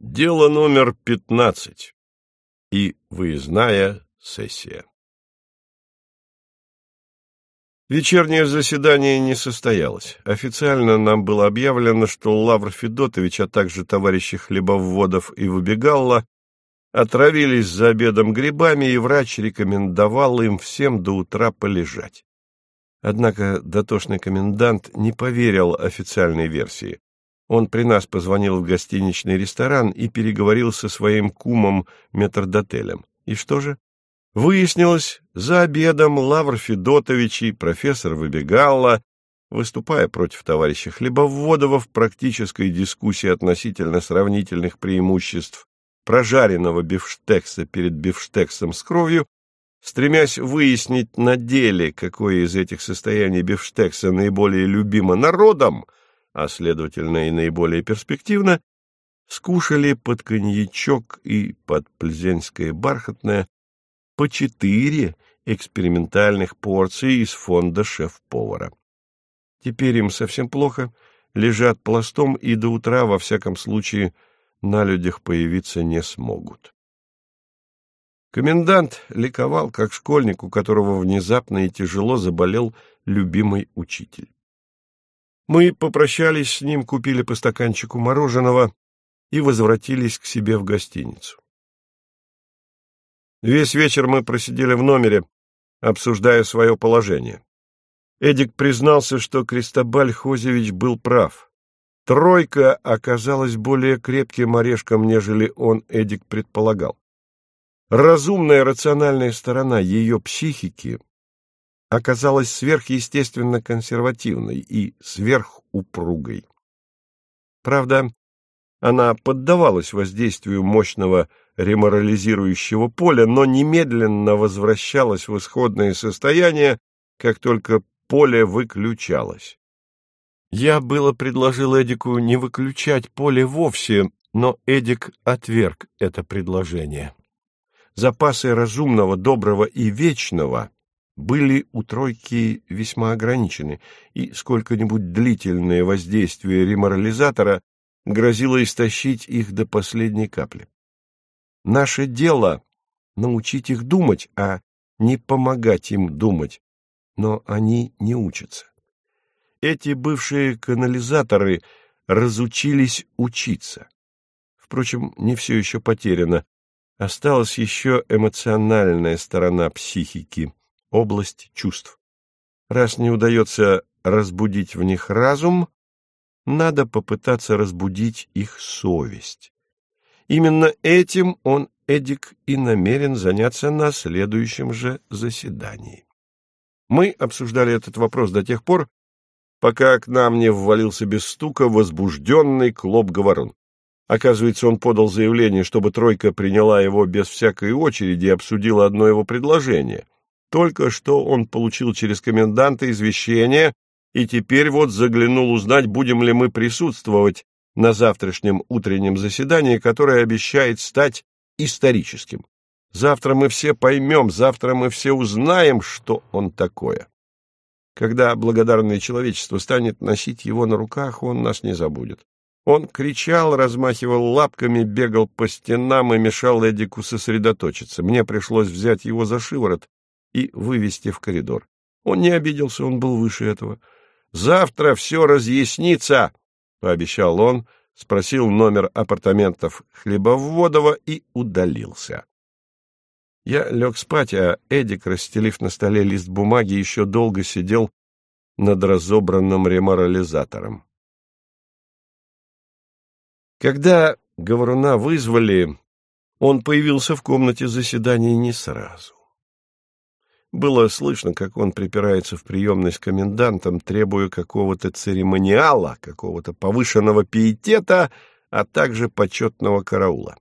Дело номер пятнадцать и выездная сессия. Вечернее заседание не состоялось. Официально нам было объявлено, что Лавр Федотович, а также товарищи Хлебоводов и Выбегалла отравились за обедом грибами, и врач рекомендовал им всем до утра полежать. Однако дотошный комендант не поверил официальной версии. Он при нас позвонил в гостиничный ресторан и переговорил со своим кумом метрдотелем. И что же? Выяснилось, за обедом Лавр Федотович и профессор Выбегалла, выступая против товарища Хлебоводова в практической дискуссии относительно сравнительных преимуществ прожаренного бифштекса перед бифштексом с кровью, стремясь выяснить на деле, какое из этих состояний бифштекса наиболее любимо народом, а следовательно и наиболее перспективно, скушали под коньячок и под пльзенское бархатное по четыре экспериментальных порции из фонда шеф-повара. Теперь им совсем плохо, лежат пластом и до утра, во всяком случае, на людях появиться не смогут. Комендант ликовал, как школьник, у которого внезапно и тяжело заболел любимый учитель. Мы попрощались с ним, купили по стаканчику мороженого и возвратились к себе в гостиницу. Весь вечер мы просидели в номере, обсуждая свое положение. Эдик признался, что Кристобаль Хозевич был прав. Тройка оказалась более крепким орешком, нежели он, Эдик, предполагал. Разумная рациональная сторона ее психики оказалась сверхъестественно консервативной и сверхупругой. Правда, она поддавалась воздействию мощного реморализирующего поля, но немедленно возвращалась в исходное состояние, как только поле выключалось. Я было предложил Эдику не выключать поле вовсе, но Эдик отверг это предложение. Запасы разумного, доброго и вечного были у тройки весьма ограничены, и сколько-нибудь длительное воздействие реморализатора грозило истощить их до последней капли. Наше дело — научить их думать, а не помогать им думать, но они не учатся. Эти бывшие канализаторы разучились учиться. Впрочем, не все еще потеряно. Осталась еще эмоциональная сторона психики — область чувств. Раз не удается разбудить в них разум, надо попытаться разбудить их совесть. Именно этим он, Эдик, и намерен заняться на следующем же заседании. Мы обсуждали этот вопрос до тех пор, пока к нам не ввалился без стука возбужденный Клоп-Говорун. Оказывается, он подал заявление, чтобы тройка приняла его без всякой очереди и обсудила одно его предложение — только что он получил через коменданта извещение и теперь вот заглянул узнать, будем ли мы присутствовать на завтрашнем утреннем заседании, которое обещает стать историческим. Завтра мы все поймем, завтра мы все узнаем, что он такое. Когда благодарное человечество станет носить его на руках, он нас не забудет. Он кричал, размахивал лапками, бегал по стенам и мешал Эдику сосредоточиться. Мне пришлось взять его за шиворот и вывести в коридор. Он не обиделся, он был выше этого. «Завтра все разъяснится», — пообещал он, спросил номер апартаментов Хлебоводова и удалился. Я лег спать, а Эдик, расстелив на столе лист бумаги, еще долго сидел над разобранным реморализатором. Когда говоруна вызвали, он появился в комнате заседания не сразу. Было слышно, как он припирается в приемной с комендантом, требуя какого-то церемониала, какого-то повышенного пиетета, а также почетного караула.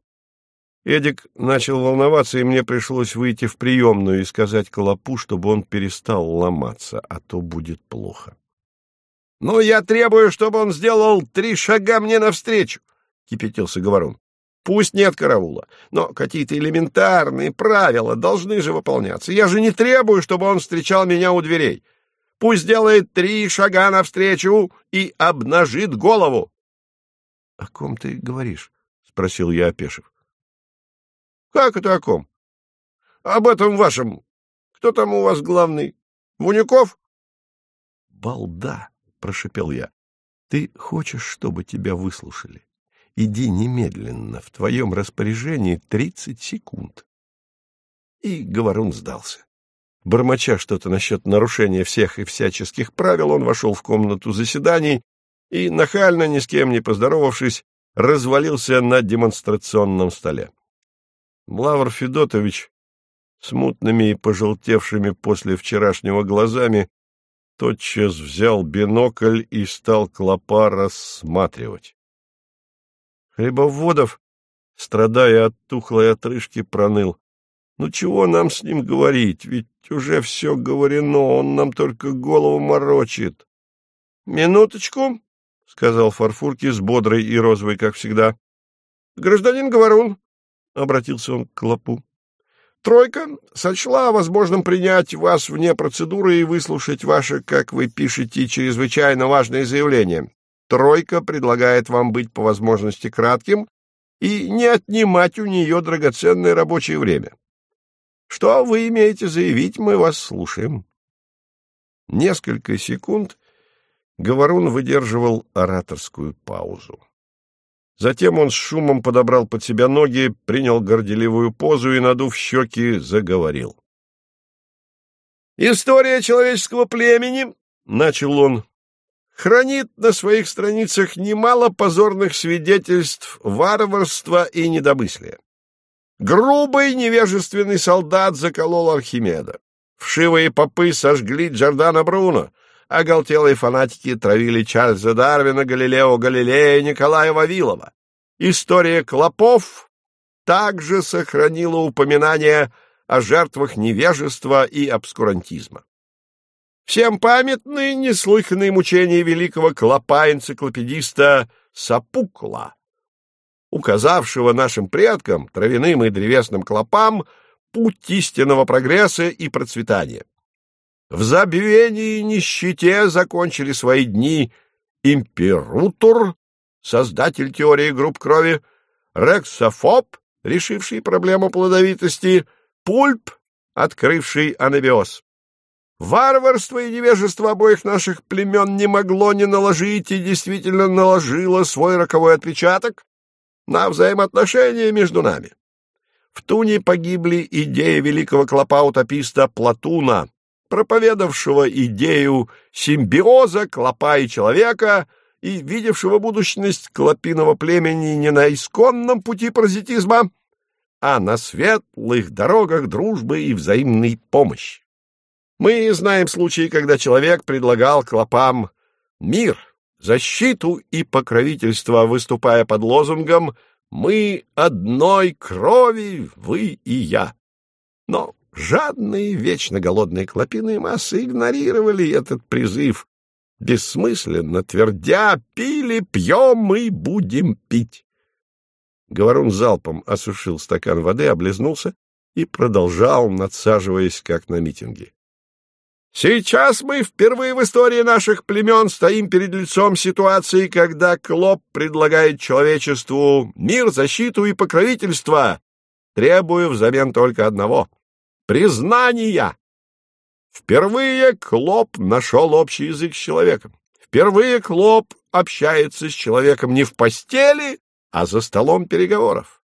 Эдик начал волноваться, и мне пришлось выйти в приемную и сказать Колопу, чтобы он перестал ломаться, а то будет плохо. — Ну, я требую, чтобы он сделал три шага мне навстречу, — кипятился Говорун. Пусть нет караула, но какие-то элементарные правила должны же выполняться. Я же не требую, чтобы он встречал меня у дверей. Пусть делает три шага навстречу и обнажит голову. — О ком ты говоришь? — спросил я, опешив. — Как это о ком? — Об этом вашем. Кто там у вас главный? Вунюков? — Балда, — прошепел я. — Ты хочешь, чтобы тебя выслушали? Иди немедленно, в твоем распоряжении тридцать секунд. И Говорун сдался. Бормоча что-то насчет нарушения всех и всяческих правил, он вошел в комнату заседаний и, нахально, ни с кем не поздоровавшись, развалился на демонстрационном столе. Лавр Федотович, смутными и пожелтевшими после вчерашнего глазами, тотчас взял бинокль и стал клопа рассматривать. Хлебоводов, страдая от тухлой отрыжки, проныл. Ну чего нам с ним говорить, ведь уже все говорено, он нам только голову морочит. — Минуточку, — сказал Фарфурки с бодрой и розовой, как всегда. — Гражданин Говорун, — обратился он к Клопу, — тройка сочла возможным принять вас вне процедуры и выслушать ваше, как вы пишете, чрезвычайно важное заявление. Тройка предлагает вам быть по возможности кратким и не отнимать у нее драгоценное рабочее время. Что вы имеете заявить, мы вас слушаем. Несколько секунд Говорун выдерживал ораторскую паузу. Затем он с шумом подобрал под себя ноги, принял горделивую позу и, надув щеки, заговорил. «История человеческого племени», — начал он, — «хранит на своих страницах немало позорных свидетельств варварства и недомыслия. Грубый невежественный солдат заколол Архимеда. Вшивые попы сожгли Джордана Бруно. Оголтелые фанатики травили Чарльза Дарвина, Галилео Галилея, Николая Вавилова. История клопов также сохранила упоминание о жертвах невежества и обскурантизма. Всем памятны неслыханные мучения великого клопа-энциклопедиста Сапукла, указавшего нашим предкам, травяным и древесным клопам, путь истинного прогресса и процветания. В забвении и нищете закончили свои дни имперутор, создатель теории групп крови, рексофоб, решивший проблему плодовитости, пульп, открывший анабиоз. Варварство и невежество обоих наших племен не могло не наложить и действительно наложило свой роковой отпечаток на взаимоотношения между нами. В Туне погибли идеи великого клопа-утописта Платуна, проповедавшего идею симбиоза клопа и человека и видевшего будущность клопиного племени не на исконном пути паразитизма, а на светлых дорогах дружбы и взаимной помощи. Мы знаем случаи, когда человек предлагал клопам мир, защиту и покровительство, выступая под лозунгом «Мы одной крови, вы и я». Но жадные, вечно голодные клопиные массы игнорировали этот призыв, бессмысленно твердя «пили, пьем и будем пить». Говорун залпом осушил стакан воды, облизнулся и продолжал, надсаживаясь, как на митинге. Сейчас мы впервые в истории наших племен стоим перед лицом ситуации, когда Клоп предлагает человечеству мир, защиту и покровительство, требуя взамен только одного — признания. Впервые Клоп нашел общий язык с человеком. Впервые Клоп общается с человеком не в постели, а за столом переговоров.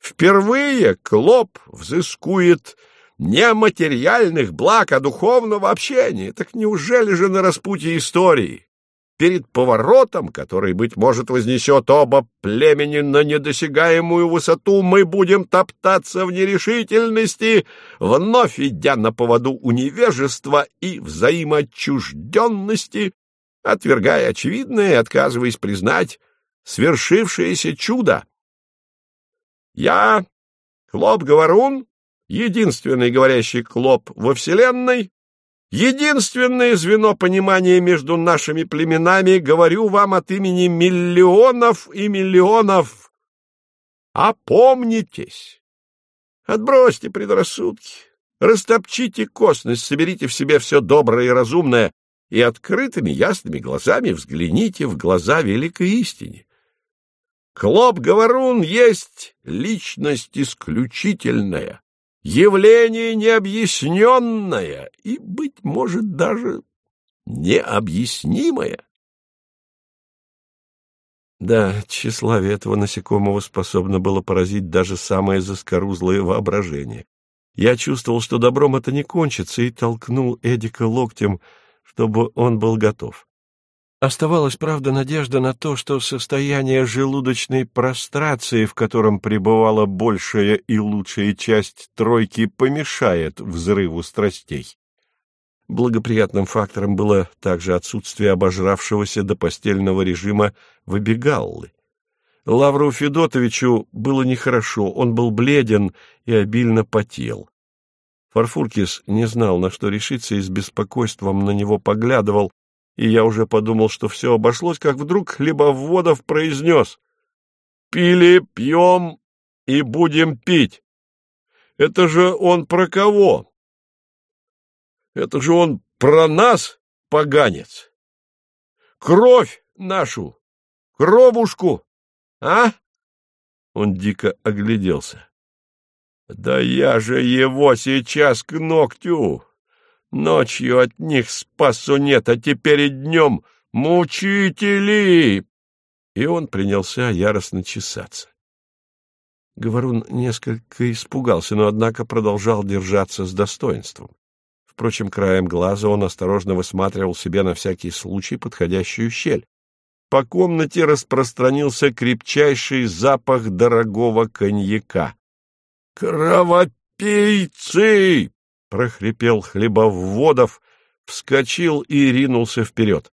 Впервые Клоп взыскует не материальных благ, а духовного общения. Так неужели же на распутье истории, перед поворотом, который, быть может, вознесет оба племени на недосягаемую высоту, мы будем топтаться в нерешительности, вновь идя на поводу у невежества и взаимоотчужденности, отвергая очевидное и отказываясь признать свершившееся чудо. Я, Хлоп Говорун, единственный говорящий клоп во Вселенной, единственное звено понимания между нашими племенами, говорю вам от имени миллионов и миллионов. Опомнитесь! Отбросьте предрассудки, растопчите косность, соберите в себе все доброе и разумное и открытыми ясными глазами взгляните в глаза великой истине. Клоп-говорун есть личность исключительная, явление необъясненное и, быть может, даже необъяснимое. Да, тщеславие этого насекомого способно было поразить даже самое заскорузлое воображение. Я чувствовал, что добром это не кончится, и толкнул Эдика локтем, чтобы он был готов. Оставалась, правда, надежда на то, что состояние желудочной прострации, в котором пребывала большая и лучшая часть тройки, помешает взрыву страстей. Благоприятным фактором было также отсутствие обожравшегося до постельного режима выбегаллы. Лавру Федотовичу было нехорошо, он был бледен и обильно потел. Фарфуркис не знал, на что решиться, и с беспокойством на него поглядывал, и я уже подумал, что все обошлось, как вдруг Хлебоводов произнес «Пили, пьем и будем пить». Это же он про кого? Это же он про нас, поганец. Кровь нашу, кровушку, а? Он дико огляделся. Да я же его сейчас к ногтю. Ночью от них спасу нет, а теперь и днем мучители!» И он принялся яростно чесаться. Говорун несколько испугался, но, однако, продолжал держаться с достоинством. Впрочем, краем глаза он осторожно высматривал себе на всякий случай подходящую щель. По комнате распространился крепчайший запах дорогого коньяка. «Кровопийцы!» Прохрипел Хлебоводов, вскочил и ринулся вперед.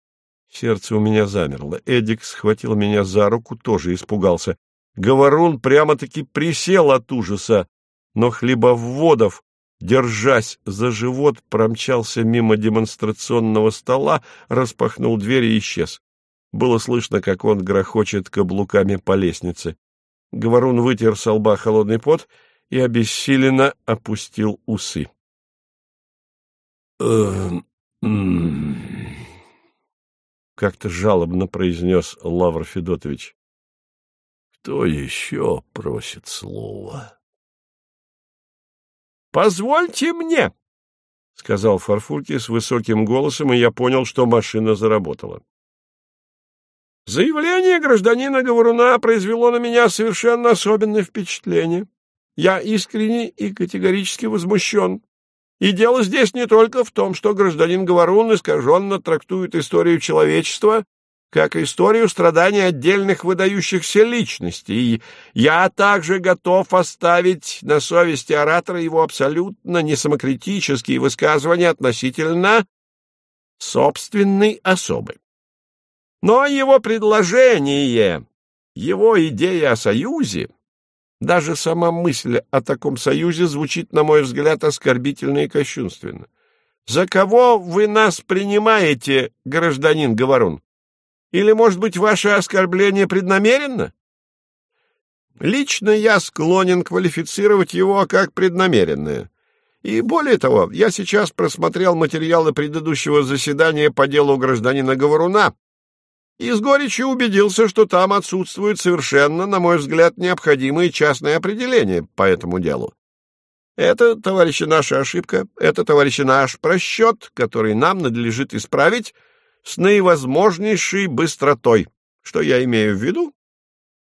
Сердце у меня замерло. Эдик схватил меня за руку, тоже испугался. Говорун прямо-таки присел от ужаса, но Хлебоводов, держась за живот, промчался мимо демонстрационного стола, распахнул дверь и исчез. Было слышно, как он грохочет каблуками по лестнице. Говорун вытер со лба холодный пот и обессиленно опустил усы. Эм, как-то жалобно произнес Лавр Федотович. Кто еще просит слова? Позвольте мне, сказал Фарфурки с высоким голосом, и я понял, что машина заработала. Заявление гражданина Говоруна произвело на меня совершенно особенное впечатление. Я искренне и категорически возмущен. И дело здесь не только в том, что гражданин Говорун искаженно трактует историю человечества как историю страданий отдельных выдающихся личностей. Я также готов оставить на совести оратора его абсолютно несамокритические высказывания относительно собственной особы. Но его предложение, его идея о союзе даже сама мысль о таком союзе звучит, на мой взгляд, оскорбительно и кощунственно. За кого вы нас принимаете, гражданин Говорун? Или, может быть, ваше оскорбление преднамеренно? Лично я склонен квалифицировать его как преднамеренное. И более того, я сейчас просмотрел материалы предыдущего заседания по делу гражданина Говоруна и с горечью убедился, что там отсутствует совершенно, на мой взгляд, необходимые частные определения по этому делу. Это, товарищи, наша ошибка, это, товарищи, наш просчет, который нам надлежит исправить с наивозможнейшей быстротой. Что я имею в виду?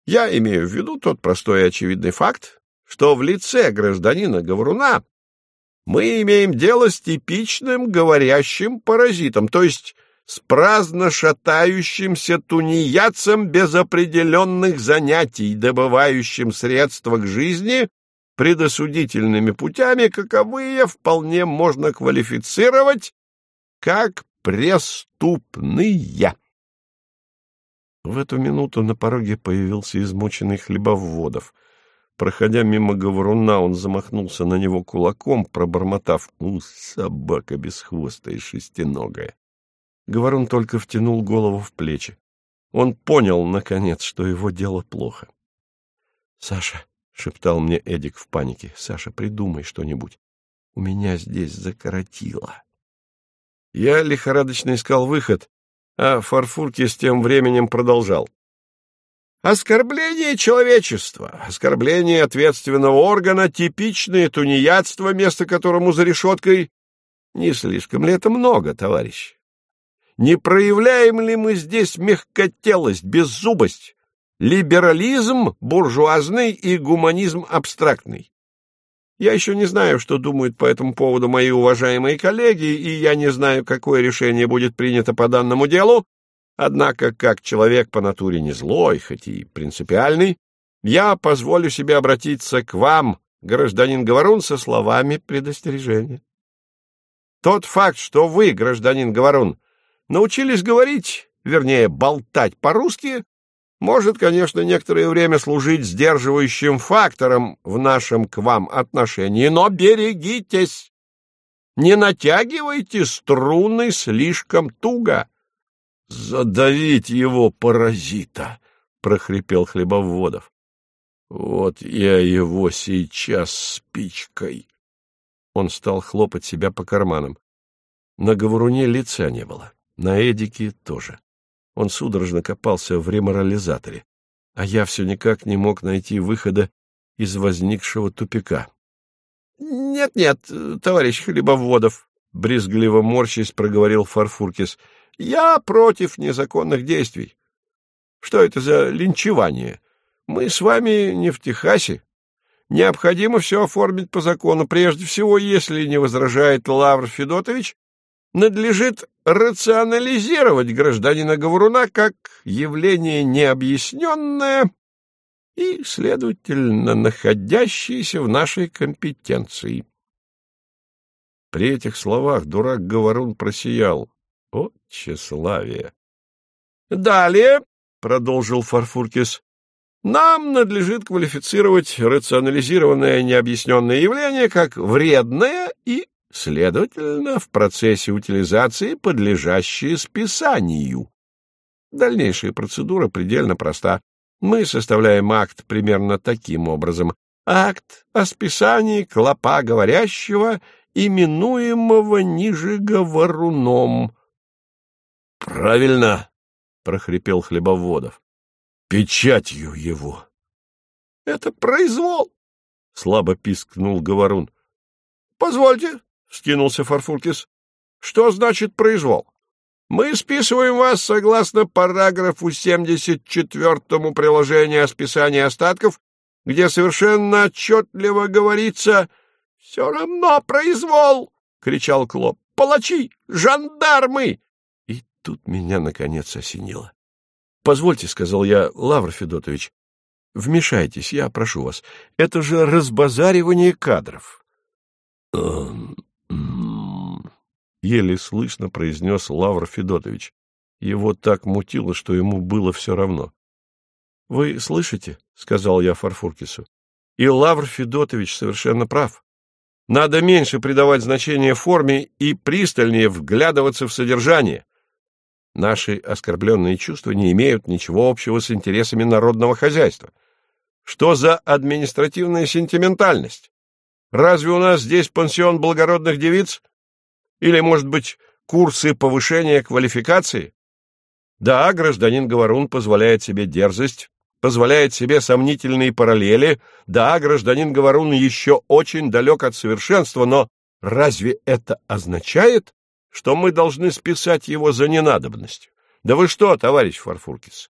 Я имею в виду тот простой и очевидный факт, что в лице гражданина Говоруна мы имеем дело с типичным говорящим паразитом, то есть с праздно шатающимся тунеядцем без определенных занятий, добывающим средства к жизни предосудительными путями, каковые вполне можно квалифицировать как преступные. В эту минуту на пороге появился измученный хлебоводов. Проходя мимо говоруна, он замахнулся на него кулаком, пробормотав «У, собака бесхвостая шестиногая!» Говорун только втянул голову в плечи. Он понял, наконец, что его дело плохо. — Саша, — шептал мне Эдик в панике, — Саша, придумай что-нибудь. У меня здесь закоротило. Я лихорадочно искал выход, а Фарфурки с тем временем продолжал. Оскорбление человечества, оскорбление ответственного органа, типичное тунеядство, место которому за решеткой. Не слишком ли это много, товарищ? Не проявляем ли мы здесь мягкотелость, беззубость, либерализм буржуазный и гуманизм абстрактный? Я еще не знаю, что думают по этому поводу мои уважаемые коллеги, и я не знаю, какое решение будет принято по данному делу, Однако, как человек по натуре не злой, хоть и принципиальный, я позволю себе обратиться к вам, гражданин Говорун, со словами предостережения. Тот факт, что вы, гражданин Говорун, научились говорить, вернее, болтать по-русски, может, конечно, некоторое время служить сдерживающим фактором в нашем к вам отношении, но берегитесь! Не натягивайте струны слишком туго. — Задавить его, паразита! — прохрипел Хлебоводов. — Вот я его сейчас спичкой. Он стал хлопать себя по карманам. На говоруне лица не было, на Эдике тоже. Он судорожно копался в реморализаторе, а я все никак не мог найти выхода из возникшего тупика. «Нет, — Нет-нет, товарищ Хлебоводов, — брезгливо морщись проговорил Фарфуркис, — я против незаконных действий. Что это за линчевание? Мы с вами не в Техасе. Необходимо все оформить по закону. Прежде всего, если не возражает Лавр Федотович, надлежит рационализировать гражданина Говоруна как явление необъясненное и, следовательно, находящееся в нашей компетенции. При этих словах дурак Говорун просиял. О, тщеславие! Далее, — продолжил Фарфуркис, — нам надлежит квалифицировать рационализированное необъясненное явление как вредное и, следовательно, в процессе утилизации подлежащее списанию. Дальнейшая процедура предельно проста. Мы составляем акт примерно таким образом. Акт о списании клопа говорящего, именуемого ниже говоруном. — Правильно, — прохрипел Хлебоводов. — Печатью его. — Это произвол, — слабо пискнул Говорун. — Позвольте, — вскинулся Фарфуркис. — Что значит произвол? Мы списываем вас согласно параграфу 74 приложения о списании остатков, где совершенно отчетливо говорится «Все равно произвол!» — кричал Клоп. «Палачи! Жандармы! Тут меня, наконец, осенило. — Позвольте, — сказал я, — Лавр Федотович, вмешайтесь, я прошу вас. Это же разбазаривание кадров. Еле слышно произнес Лавр Федотович. Его так мутило, что ему было все равно. — Вы слышите? — сказал я Фарфуркису. — И Лавр Федотович совершенно прав. Надо меньше придавать значение форме и пристальнее вглядываться в содержание. Наши оскорбленные чувства не имеют ничего общего с интересами народного хозяйства. Что за административная сентиментальность? Разве у нас здесь пансион благородных девиц? Или, может быть, курсы повышения квалификации? Да, гражданин Говорун позволяет себе дерзость, позволяет себе сомнительные параллели. Да, гражданин Говорун еще очень далек от совершенства, но разве это означает, что мы должны списать его за ненадобностью. Да вы что, товарищ Фарфуркис?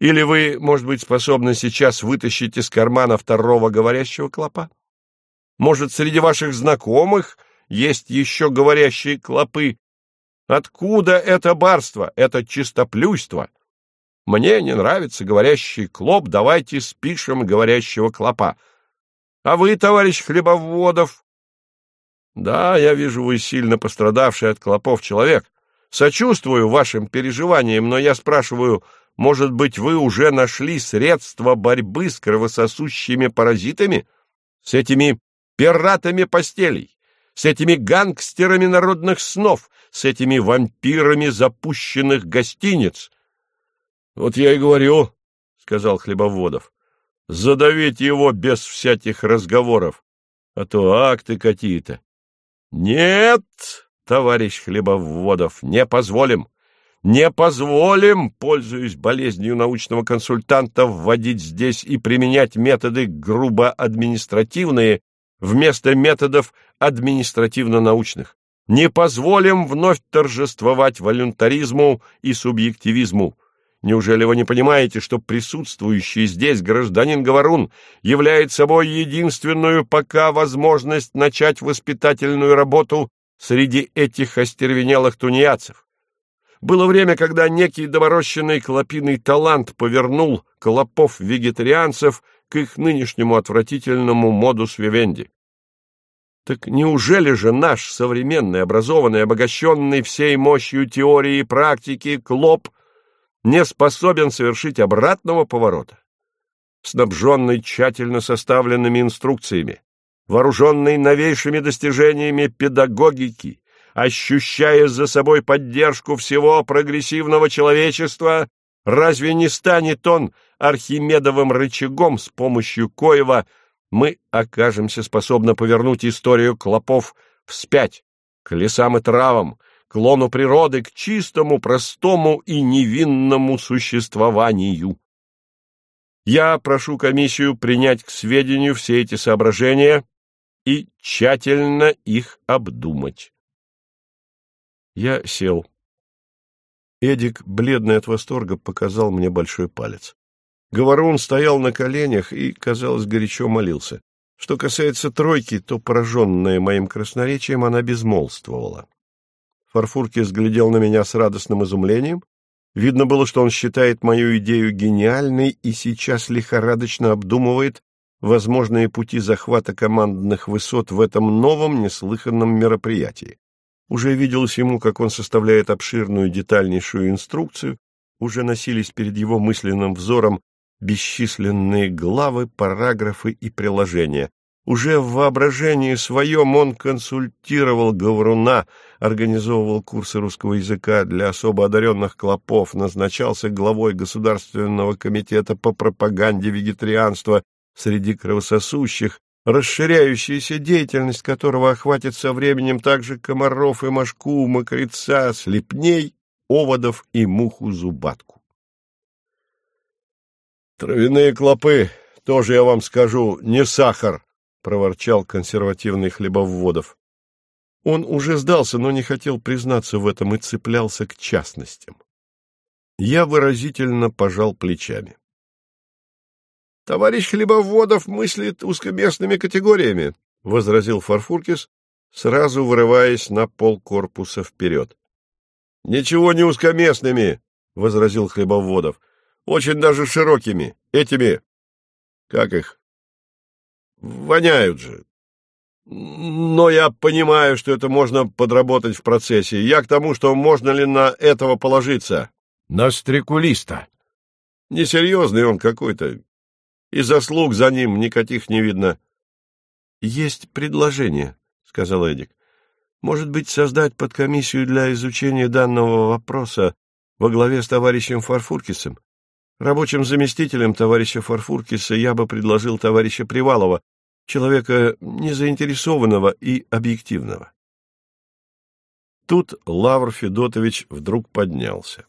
Или вы, может быть, способны сейчас вытащить из кармана второго говорящего клопа? Может, среди ваших знакомых есть еще говорящие клопы? Откуда это барство, это чистоплюйство? Мне не нравится говорящий клоп, давайте спишем говорящего клопа. А вы, товарищ Хлебоводов, да, я вижу, вы сильно пострадавший от клопов человек. Сочувствую вашим переживаниям, но я спрашиваю, может быть, вы уже нашли средства борьбы с кровососущими паразитами? С этими пиратами постелей? С этими гангстерами народных снов? С этими вампирами запущенных гостиниц? — Вот я и говорю, — сказал Хлебоводов, — задавить его без всяких разговоров, а то акты какие-то. Нет, товарищ Хлебоводов, не позволим. Не позволим, пользуясь болезнью научного консультанта, вводить здесь и применять методы грубо административные вместо методов административно-научных. Не позволим вновь торжествовать волюнтаризму и субъективизму. Неужели вы не понимаете, что присутствующий здесь гражданин Говорун является собой единственную пока возможность начать воспитательную работу среди этих остервенелых тунеядцев? Было время, когда некий доморощенный клопиный талант повернул клопов-вегетарианцев к их нынешнему отвратительному модус вивенди. Так неужели же наш современный, образованный, обогащенный всей мощью теории и практики клоп не способен совершить обратного поворота? Снабженный тщательно составленными инструкциями, вооруженный новейшими достижениями педагогики, ощущая за собой поддержку всего прогрессивного человечества, разве не станет он архимедовым рычагом, с помощью коего – мы окажемся способны повернуть историю клопов вспять, к лесам и травам, к лону природы, к чистому, простому и невинному существованию. Я прошу комиссию принять к сведению все эти соображения и тщательно их обдумать. Я сел. Эдик, бледный от восторга, показал мне большой палец. Говорун стоял на коленях и, казалось, горячо молился. Что касается тройки, то, пораженная моим красноречием, она безмолвствовала. Фарфурки взглядел на меня с радостным изумлением. Видно было, что он считает мою идею гениальной и сейчас лихорадочно обдумывает возможные пути захвата командных высот в этом новом, неслыханном мероприятии. Уже виделось ему, как он составляет обширную детальнейшую инструкцию, уже носились перед его мысленным взором бесчисленные главы, параграфы и приложения. Уже в воображении своем он консультировал Говоруна, организовывал курсы русского языка для особо одаренных клопов, назначался главой Государственного комитета по пропаганде вегетарианства среди кровососущих, расширяющаяся деятельность которого охватит со временем также комаров и мошку, мокреца, слепней, оводов и муху-зубатку. — Травяные клопы, тоже я вам скажу, не сахар, — проворчал консервативный хлебоводов. Он уже сдался, но не хотел признаться в этом и цеплялся к частностям. Я выразительно пожал плечами. — Товарищ Хлебоводов мыслит узкоместными категориями, — возразил Фарфуркис, сразу вырываясь на пол корпуса вперед. — Ничего не узкоместными, — возразил Хлебоводов. — очень даже широкими. Этими... Как их? Воняют же. Но я понимаю, что это можно подработать в процессе. Я к тому, что можно ли на этого положиться. На стрекулиста. Несерьезный он какой-то. И заслуг за ним никаких не видно. — Есть предложение, — сказал Эдик. — Может быть, создать подкомиссию для изучения данного вопроса во главе с товарищем Фарфуркисом? Рабочим заместителем товарища Фарфуркиса я бы предложил товарища Привалова, человека незаинтересованного и объективного. Тут Лавр Федотович вдруг поднялся.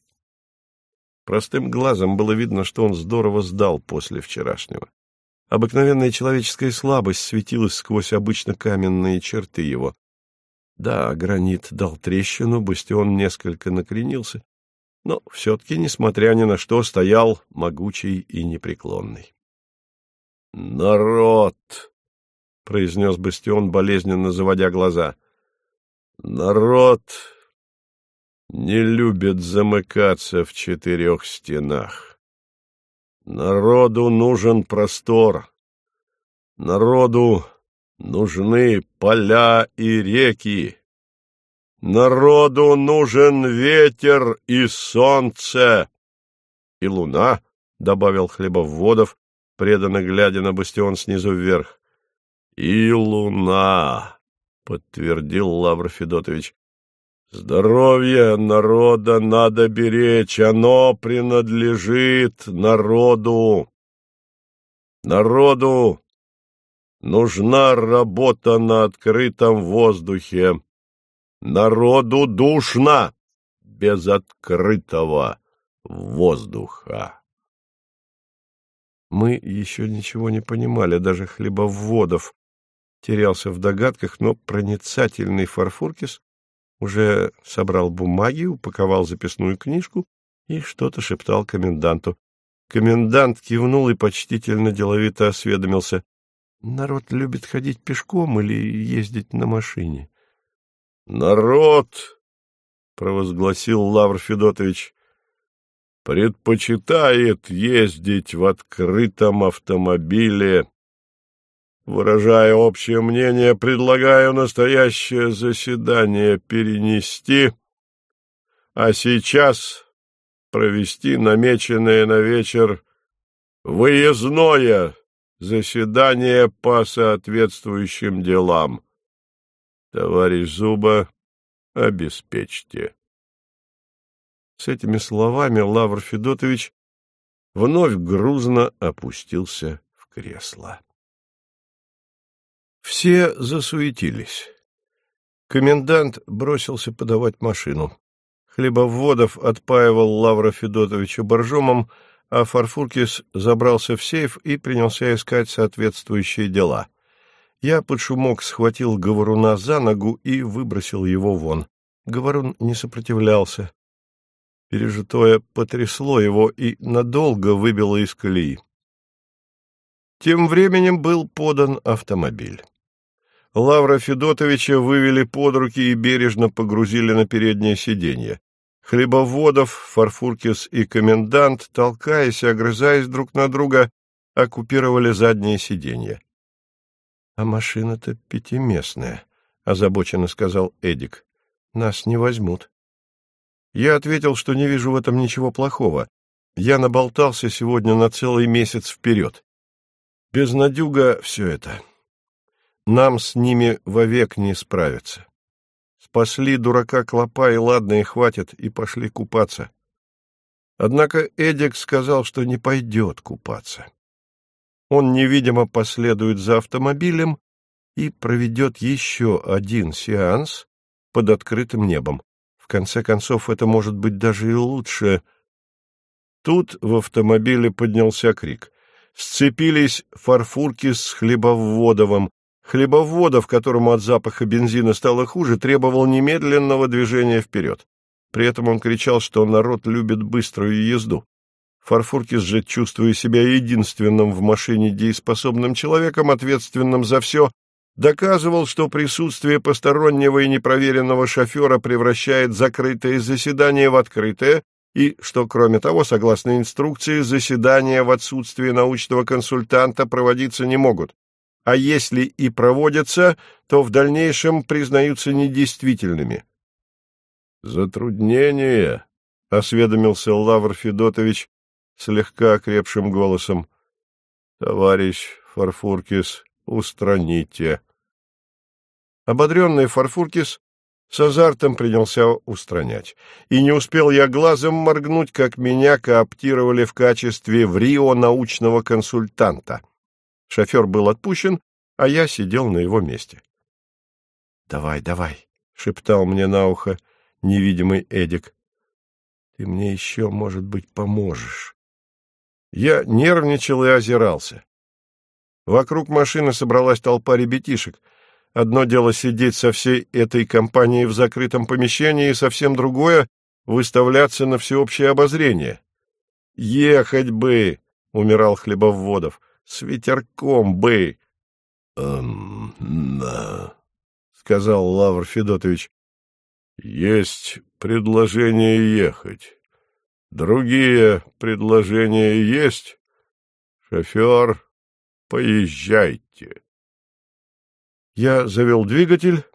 Простым глазом было видно, что он здорово сдал после вчерашнего. Обыкновенная человеческая слабость светилась сквозь обычно каменные черты его. Да, гранит дал трещину, бастион несколько накренился, но все-таки, несмотря ни на что, стоял могучий и непреклонный. «Народ!» — произнес Бастион, болезненно заводя глаза. «Народ не любит замыкаться в четырех стенах. Народу нужен простор. Народу нужны поля и реки. Народу нужен ветер и солнце. — И луна, — добавил Хлебоводов, преданно глядя на бастион снизу вверх. — И луна, — подтвердил Лавр Федотович. — Здоровье народа надо беречь, оно принадлежит народу. Народу нужна работа на открытом воздухе. Народу душно. без открытого воздуха. Мы еще ничего не понимали, даже хлебоводов терялся в догадках, но проницательный Фарфуркис уже собрал бумаги, упаковал записную книжку и что-то шептал коменданту. Комендант кивнул и почтительно деловито осведомился. Народ любит ходить пешком или ездить на машине? — Народ, — провозгласил Лавр Федотович, — предпочитает ездить в открытом автомобиле. Выражая общее мнение, предлагаю настоящее заседание перенести, а сейчас провести намеченное на вечер выездное заседание по соответствующим делам. Товарищ Зуба, обеспечьте. С этими словами Лавр Федотович вновь грузно опустился в кресло. Все засуетились. Комендант бросился подавать машину. Хлебоводов отпаивал Лавра Федотовича боржомом, а Фарфуркис забрался в сейф и принялся искать соответствующие дела. Я под шумок схватил Говоруна за ногу и выбросил его вон. Говорун не сопротивлялся. Пережитое потрясло его и надолго выбило из колеи. Тем временем был подан автомобиль. Лавра Федотовича вывели под руки и бережно погрузили на переднее сиденье. Хлебоводов, Фарфуркис и комендант, толкаясь и огрызаясь друг на друга, оккупировали заднее сиденье. — А машина-то пятиместная, — озабоченно сказал Эдик. — Нас не возьмут. Я ответил, что не вижу в этом ничего плохого. Я наболтался сегодня на целый месяц вперед. Без надюга все это. Нам с ними вовек не справиться. Спасли дурака клопа, и ладно, и хватит, и пошли купаться. Однако Эдик сказал, что не пойдет купаться. Он невидимо последует за автомобилем и проведет еще один сеанс под открытым небом. В конце концов, это может быть даже и лучше. Тут в автомобиле поднялся крик. Сцепились фарфурки с хлебоводовым, Хлебоводов, которому от запаха бензина стало хуже, требовал немедленного движения вперед. При этом он кричал, что народ любит быструю езду. Фарфуркис же, чувствуя себя единственным в машине дееспособным человеком, ответственным за все, доказывал, что присутствие постороннего и непроверенного шофера превращает закрытое заседание в открытое, и что, кроме того, согласно инструкции, заседания в отсутствие научного консультанта проводиться не могут а если и проводятся, то в дальнейшем признаются недействительными. «Затруднение», — осведомился Лавр Федотович слегка окрепшим голосом. «Товарищ Фарфуркис, устраните». Ободренный Фарфуркис с азартом принялся устранять. И не успел я глазом моргнуть, как меня кооптировали в качестве в Рио научного консультанта. Шофер был отпущен, а я сидел на его месте. — Давай, давай, — шептал мне на ухо невидимый Эдик. — Ты мне еще, может быть, поможешь. Я нервничал и озирался. Вокруг машины собралась толпа ребятишек. Одно дело сидеть со всей этой компанией в закрытом помещении, и совсем другое — выставляться на всеобщее обозрение. «Ехать бы!» — умирал Хлебоводов. С ветерком бы. — Эм, да, — сказал Лавр Федотович. — Есть предложение ехать. Другие предложения есть. Шофер, поезжайте. Я завел двигатель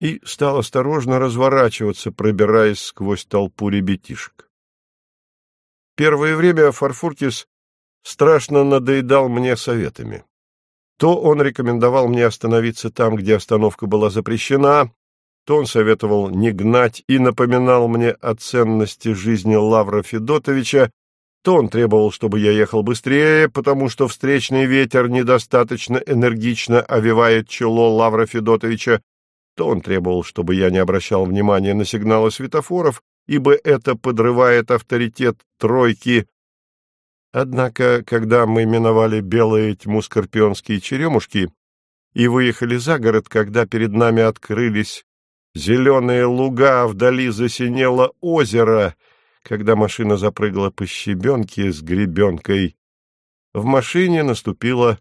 и стал осторожно разворачиваться, пробираясь сквозь толпу ребятишек. Первое время Фарфуркис страшно надоедал мне советами. То он рекомендовал мне остановиться там, где остановка была запрещена, то он советовал не гнать и напоминал мне о ценности жизни Лавра Федотовича, то он требовал, чтобы я ехал быстрее, потому что встречный ветер недостаточно энергично овивает чело Лавра Федотовича, то он требовал, чтобы я не обращал внимания на сигналы светофоров, ибо это подрывает авторитет тройки. Однако, когда мы миновали белые тьму скорпионские черемушки и выехали за город, когда перед нами открылись зеленые луга, вдали засинело озеро, когда машина запрыгала по щебенке с гребенкой, в машине наступила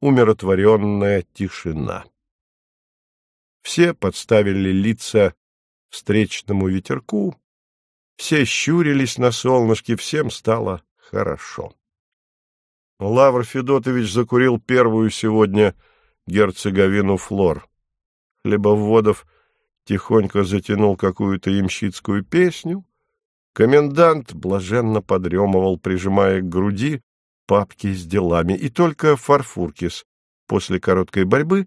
умиротворенная тишина. Все подставили лица встречному ветерку, все щурились на солнышке, всем стало хорошо. Лавр Федотович закурил первую сегодня герцоговину флор. Хлебоводов тихонько затянул какую-то ямщицкую песню. Комендант блаженно подремывал, прижимая к груди папки с делами, и только Фарфуркис после короткой борьбы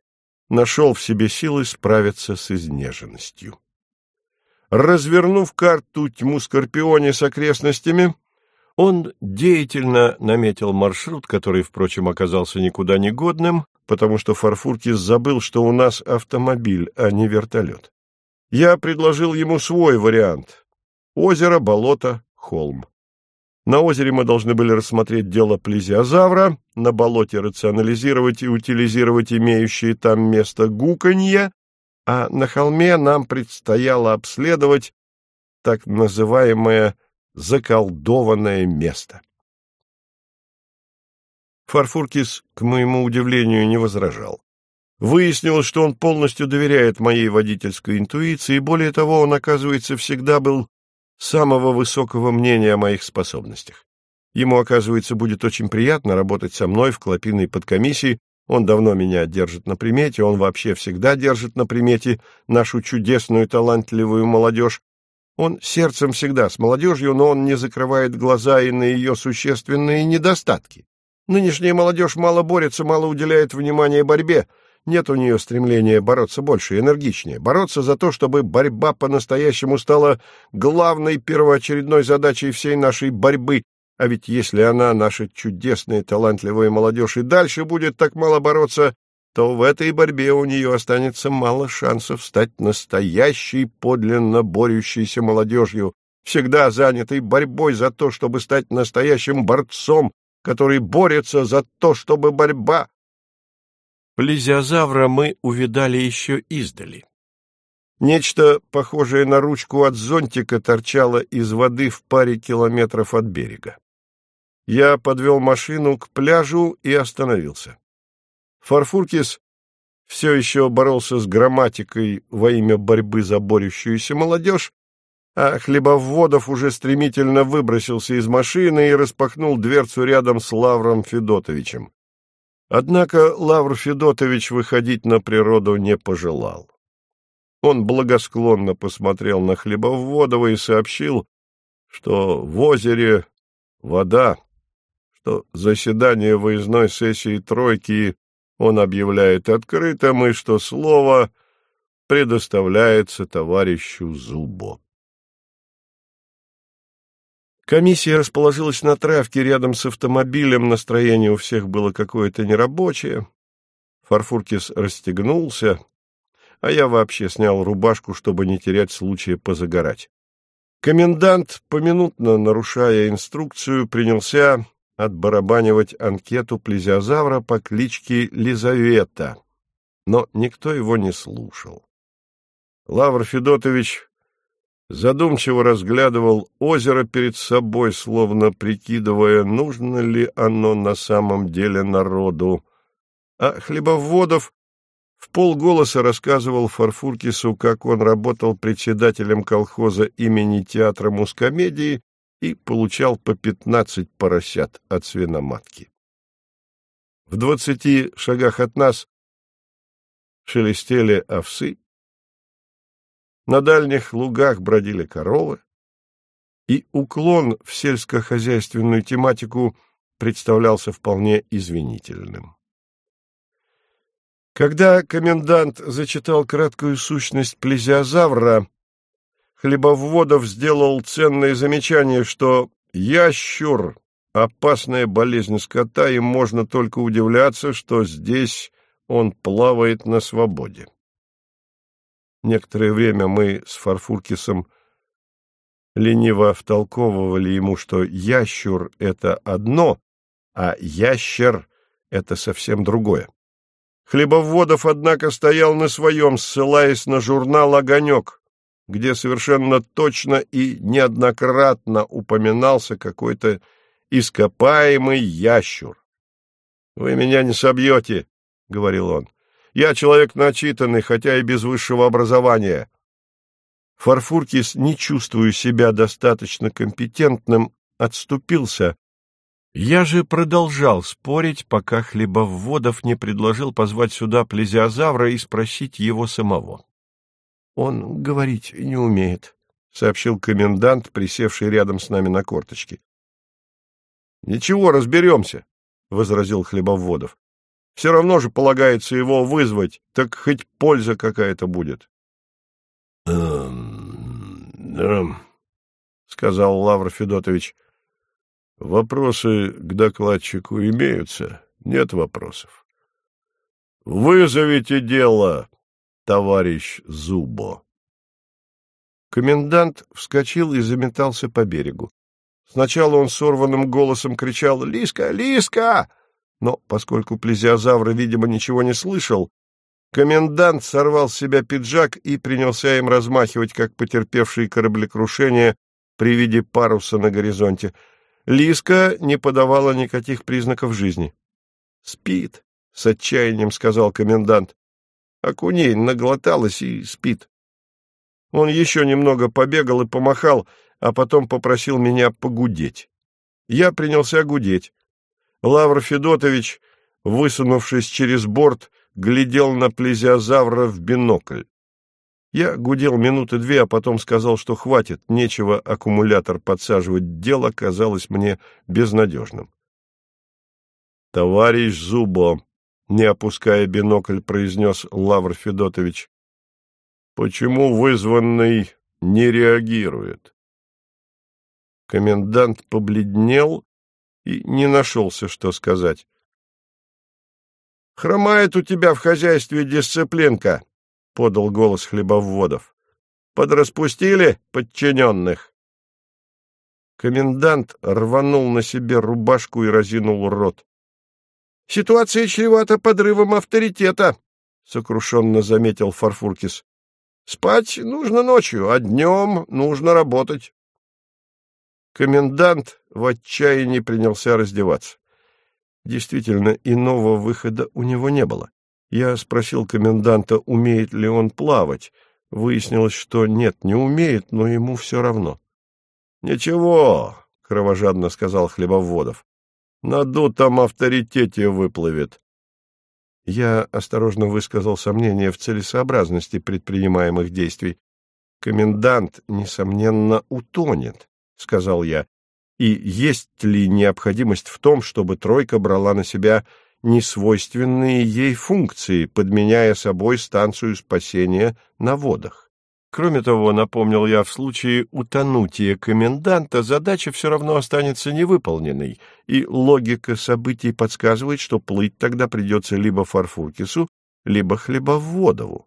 нашел в себе силы справиться с изнеженностью. Развернув карту тьму Скорпионе с окрестностями, он деятельно наметил маршрут, который, впрочем, оказался никуда не годным, потому что Фарфуркис забыл, что у нас автомобиль, а не вертолет. Я предложил ему свой вариант — озеро, болото, холм. На озере мы должны были рассмотреть дело плезиозавра, на болоте рационализировать и утилизировать имеющие там место гуканье, а на холме нам предстояло обследовать так называемое заколдованное место. Фарфуркис, к моему удивлению, не возражал. Выяснилось, что он полностью доверяет моей водительской интуиции, и более того, он, оказывается, всегда был самого высокого мнения о моих способностях. Ему, оказывается, будет очень приятно работать со мной в клопиной подкомиссии. Он давно меня держит на примете, он вообще всегда держит на примете нашу чудесную талантливую молодежь. Он сердцем всегда с молодежью, но он не закрывает глаза и на ее существенные недостатки. Нынешняя молодежь мало борется, мало уделяет внимания борьбе, нет у нее стремления бороться больше, энергичнее, бороться за то, чтобы борьба по-настоящему стала главной первоочередной задачей всей нашей борьбы. А ведь если она, наша чудесная, талантливая молодежь, и дальше будет так мало бороться, то в этой борьбе у нее останется мало шансов стать настоящей, подлинно борющейся молодежью, всегда занятой борьбой за то, чтобы стать настоящим борцом, который борется за то, чтобы борьба Плезиозавра мы увидали еще издали. Нечто, похожее на ручку от зонтика, торчало из воды в паре километров от берега. Я подвел машину к пляжу и остановился. Фарфуркис все еще боролся с грамматикой во имя борьбы за борющуюся молодежь, а Хлебоводов уже стремительно выбросился из машины и распахнул дверцу рядом с Лавром Федотовичем. Однако Лавр Федотович выходить на природу не пожелал. Он благосклонно посмотрел на Хлебоводова и сообщил, что в озере вода, что заседание выездной сессии тройки он объявляет открытым и что слово предоставляется товарищу Зубо. Комиссия расположилась на травке рядом с автомобилем, настроение у всех было какое-то нерабочее. Фарфуркис расстегнулся, а я вообще снял рубашку, чтобы не терять случая позагорать. Комендант, поминутно нарушая инструкцию, принялся отбарабанивать анкету плезиозавра по кличке Лизавета, но никто его не слушал. Лавр Федотович задумчиво разглядывал озеро перед собой, словно прикидывая, нужно ли оно на самом деле народу. А Хлебоводов в полголоса рассказывал Фарфуркису, как он работал председателем колхоза имени театра мускомедии и получал по пятнадцать поросят от свиноматки. В двадцати шагах от нас шелестели овсы, на дальних лугах бродили коровы, и уклон в сельскохозяйственную тематику представлялся вполне извинительным. Когда комендант зачитал краткую сущность плезиозавра, Хлебоводов сделал ценное замечание, что ящур — опасная болезнь скота, и можно только удивляться, что здесь он плавает на свободе. Некоторое время мы с Фарфуркисом лениво втолковывали ему, что ящур — это одно, а ящер — это совсем другое. Хлебоводов, однако, стоял на своем, ссылаясь на журнал «Огонек», где совершенно точно и неоднократно упоминался какой-то ископаемый ящур. — Вы меня не собьете, — говорил он. — Я человек начитанный, хотя и без высшего образования. Фарфуркис, не чувствуя себя достаточно компетентным, отступился. Я же продолжал спорить, пока Хлебоводов не предложил позвать сюда плезиозавра и спросить его самого. — Он говорить не умеет, — сообщил комендант, присевший рядом с нами на корточке. — Ничего, разберемся, — возразил Хлебоводов. — Все равно же полагается его вызвать, так хоть польза какая-то будет. — Да, — сказал Лавр Федотович. — Вопросы к докладчику имеются? Нет вопросов. — Вызовите дело, товарищ Зубо. Комендант вскочил и заметался по берегу. Сначала он сорванным голосом кричал «Лиска! Лиска!», но поскольку плезиозавр, видимо, ничего не слышал, комендант сорвал с себя пиджак и принялся им размахивать, как потерпевший кораблекрушение при виде паруса на горизонте. Лиска не подавала никаких признаков жизни. «Спит», — с отчаянием сказал комендант. Акуней наглоталась и спит. Он еще немного побегал и помахал, а потом попросил меня погудеть. Я принялся гудеть. Лавр Федотович, высунувшись через борт, глядел на плезиозавра в бинокль. Я гудел минуты две, а потом сказал, что хватит, нечего аккумулятор подсаживать, дело казалось мне безнадежным. — Товарищ Зубо, — не опуская бинокль, произнес Лавр Федотович, — почему вызванный не реагирует? Комендант побледнел и не нашелся, что сказать. — Хромает у тебя в хозяйстве дисциплинка, — подал голос хлебоводов. — Подраспустили подчиненных? Комендант рванул на себе рубашку и разинул рот. — Ситуация чревата подрывом авторитета, — сокрушенно заметил Фарфуркис. — Спать нужно ночью, а днем нужно работать. Комендант в отчаянии принялся раздеваться. Действительно, иного выхода у него не было. Я спросил коменданта, умеет ли он плавать. Выяснилось, что нет, не умеет, но ему все равно. — Ничего, — кровожадно сказал Хлебоводов, — на дутом авторитете выплывет. Я осторожно высказал сомнение в целесообразности предпринимаемых действий. Комендант, несомненно, утонет. — сказал я, — и есть ли необходимость в том, чтобы тройка брала на себя несвойственные ей функции, подменяя собой станцию спасения на водах? Кроме того, напомнил я, в случае утонутия коменданта задача все равно останется невыполненной, и логика событий подсказывает, что плыть тогда придется либо Фарфуркису, либо Хлебоводову.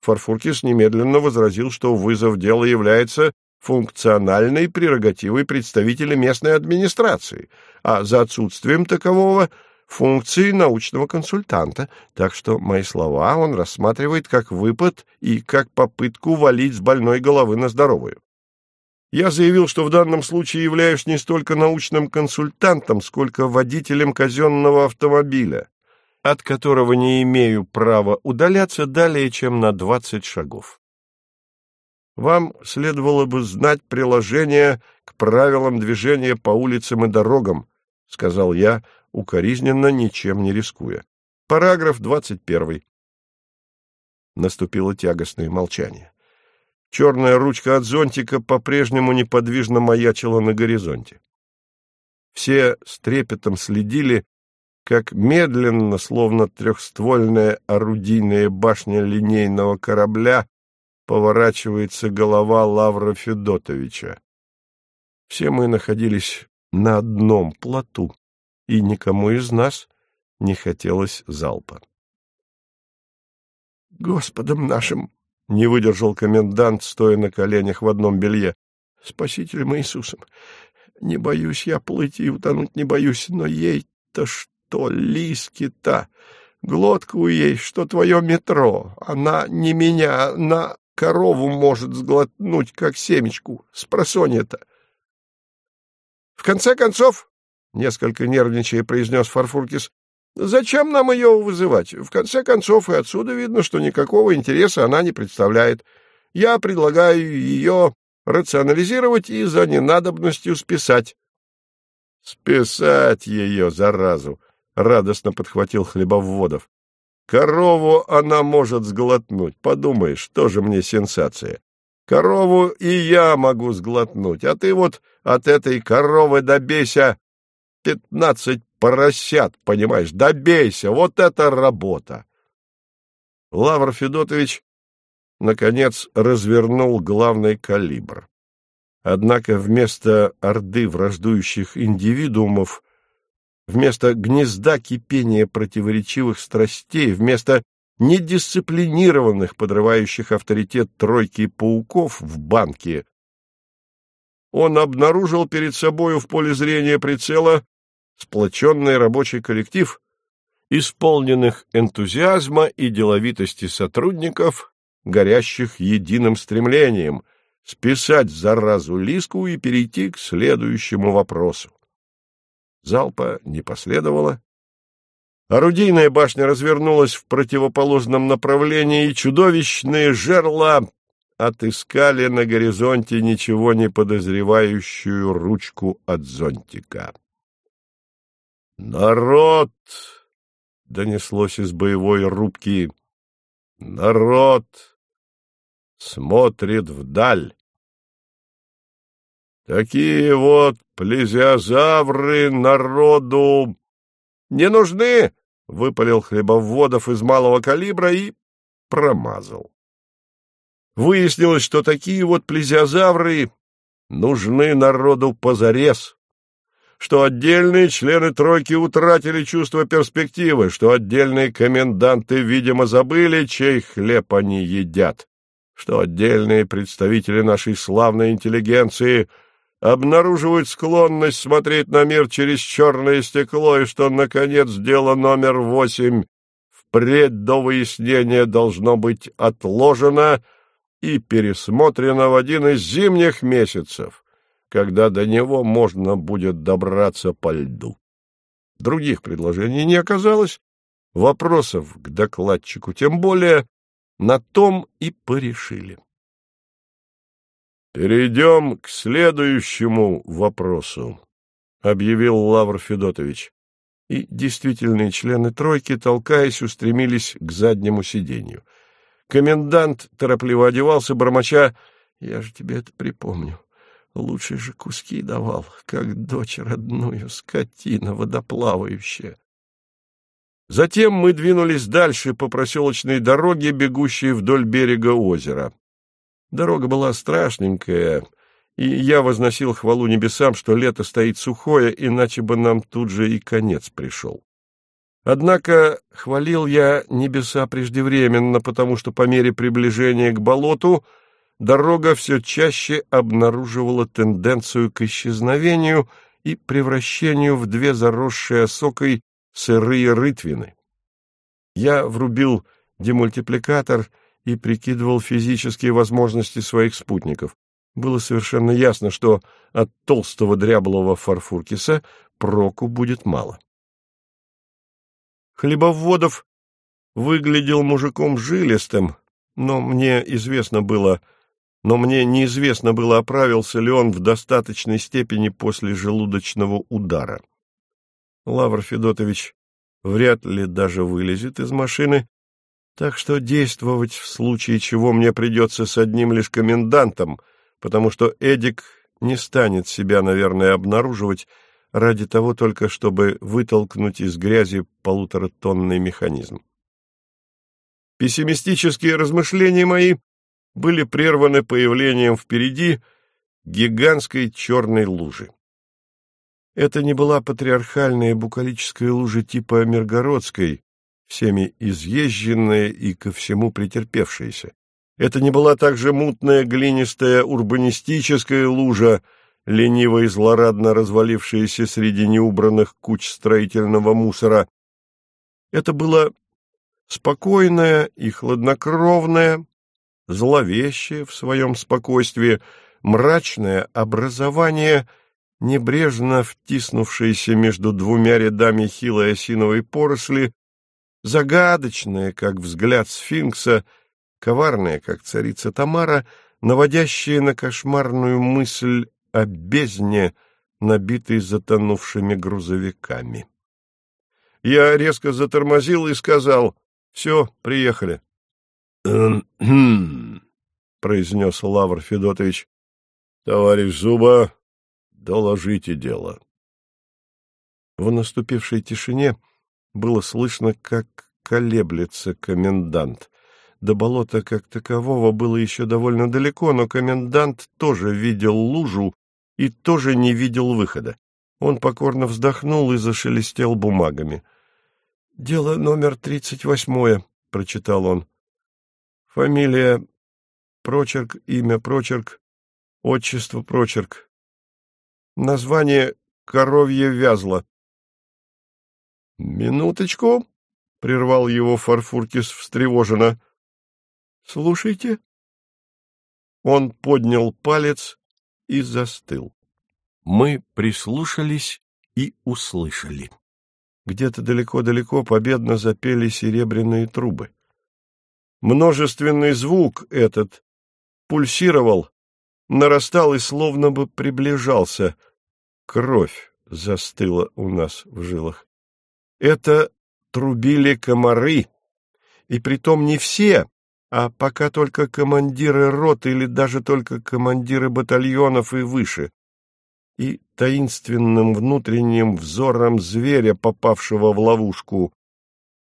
Фарфуркис немедленно возразил, что вызов дела является функциональной прерогативой представителя местной администрации, а за отсутствием такового — функции научного консультанта, так что мои слова он рассматривает как выпад и как попытку валить с больной головы на здоровую. Я заявил, что в данном случае являюсь не столько научным консультантом, сколько водителем казенного автомобиля, от которого не имею права удаляться далее, чем на двадцать шагов. Вам следовало бы знать приложение к правилам движения по улицам и дорогам, — сказал я, укоризненно, ничем не рискуя. Параграф двадцать первый. Наступило тягостное молчание. Черная ручка от зонтика по-прежнему неподвижно маячила на горизонте. Все с трепетом следили, как медленно, словно трехствольная орудийная башня линейного корабля, поворачивается голова Лавра Федотовича. Все мы находились на одном плоту, и никому из нас не хотелось залпа. «Господом нашим!» — не выдержал комендант, стоя на коленях в одном белье. спасителем Иисусом. Не боюсь я плыть и утонуть не боюсь, но ей-то что, Лиски-то? Глотка у ей, что твое метро. Она не меня, на корову может сглотнуть, как семечку. Спросонья-то. В конце концов, — несколько нервничая произнес Фарфуркис, — зачем нам ее вызывать? В конце концов, и отсюда видно, что никакого интереса она не представляет. Я предлагаю ее рационализировать и за ненадобностью списать. — Списать ее, заразу! — радостно подхватил Хлебоводов. — Корову она может сглотнуть. Подумаешь, тоже мне сенсация. Корову и я могу сглотнуть, а ты вот от этой коровы добейся пятнадцать поросят, понимаешь, добейся, вот это работа! Лавр Федотович наконец, развернул главный калибр. Однако вместо орды враждующих индивидуумов, вместо гнезда кипения противоречивых страстей, вместо недисциплинированных, подрывающих авторитет тройки пауков в банке, он обнаружил перед собою в поле зрения прицела сплоченный рабочий коллектив, исполненных энтузиазма и деловитости сотрудников, горящих единым стремлением — списать заразу Лиску и перейти к следующему вопросу. Залпа не последовало. Орудийная башня развернулась в противоположном направлении, и чудовищные жерла отыскали на горизонте ничего не подозревающую ручку от зонтика. «Народ!» — донеслось из боевой рубки. «Народ!» смотрит вдаль. Такие вот плезиозавры народу не нужны, — выпалил хлебоводов из малого калибра и промазал. Выяснилось, что такие вот плезиозавры нужны народу позарез, что отдельные члены тройки утратили чувство перспективы, что отдельные коменданты, видимо, забыли, чей хлеб они едят что отдельные представители нашей славной интеллигенции обнаруживают склонность смотреть на мир через черное стекло, и что, наконец, дело номер восемь впредь до выяснения должно быть отложено и пересмотрено в один из зимних месяцев, когда до него можно будет добраться по льду. Других предложений не оказалось, вопросов к докладчику тем более, на том и порешили. «Перейдем к следующему вопросу», — объявил Лавр Федотович. И действительные члены тройки, толкаясь, устремились к заднему сиденью. Комендант торопливо одевался, бормоча, «Я же тебе это припомню. Лучшие же куски давал, как дочь родную, скотина водоплавающая». Затем мы двинулись дальше по проселочной дороге, бегущей вдоль берега озера. Дорога была страшненькая, и я возносил хвалу небесам, что лето стоит сухое, иначе бы нам тут же и конец пришел. Однако хвалил я небеса преждевременно, потому что по мере приближения к болоту дорога все чаще обнаруживала тенденцию к исчезновению и превращению в две заросшие осокой сырые рытвины. Я врубил демультипликатор и прикидывал физические возможности своих спутников. Было совершенно ясно, что от толстого дряблого фарфуркиса проку будет мало. Хлебоводов выглядел мужиком жилистым, но мне известно было, но мне неизвестно было, оправился ли он в достаточной степени после желудочного удара. Лавр Федотович вряд ли даже вылезет из машины, так что действовать в случае чего мне придется с одним лишь комендантом, потому что Эдик не станет себя, наверное, обнаруживать ради того только, чтобы вытолкнуть из грязи полуторатонный механизм. Пессимистические размышления мои были прерваны появлением впереди гигантской черной лужи. Это не была патриархальная букалическая лужа типа Миргородской, всеми изъезженная и ко всему претерпевшаяся. Это не была также мутная глинистая урбанистическая лужа, лениво и злорадно развалившаяся среди неубранных куч строительного мусора. Это было спокойное и хладнокровное, зловещее в своем спокойствии, мрачное образование, небрежно втиснувшееся между двумя рядами хилой осиновой поросли, загадочное, как взгляд сфинкса, коварное, как царица Тамара, наводящее на кошмарную мысль о бездне, набитой затонувшими грузовиками. Я резко затормозил и сказал, «Все, приехали». «Хм», — произнес Лавр Федотович. — Товарищ Зуба, доложите дело. В наступившей тишине было слышно, как колеблется комендант. До болота как такового было еще довольно далеко, но комендант тоже видел лужу и тоже не видел выхода. Он покорно вздохнул и зашелестел бумагами. — Дело номер тридцать восьмое, — прочитал он. Фамилия, прочерк, имя, прочерк, отчество, прочерк. Название «Коровье вязло». — Минуточку, — прервал его Фарфуркис встревоженно. — Слушайте. Он поднял палец и застыл. Мы прислушались и услышали. Где-то далеко-далеко победно запели серебряные трубы. Множественный звук этот пульсировал, нарастал и словно бы приближался. Кровь застыла у нас в жилах. Это трубили комары, и притом не все, а пока только командиры рот или даже только командиры батальонов и выше. И таинственным внутренним взором зверя, попавшего в ловушку,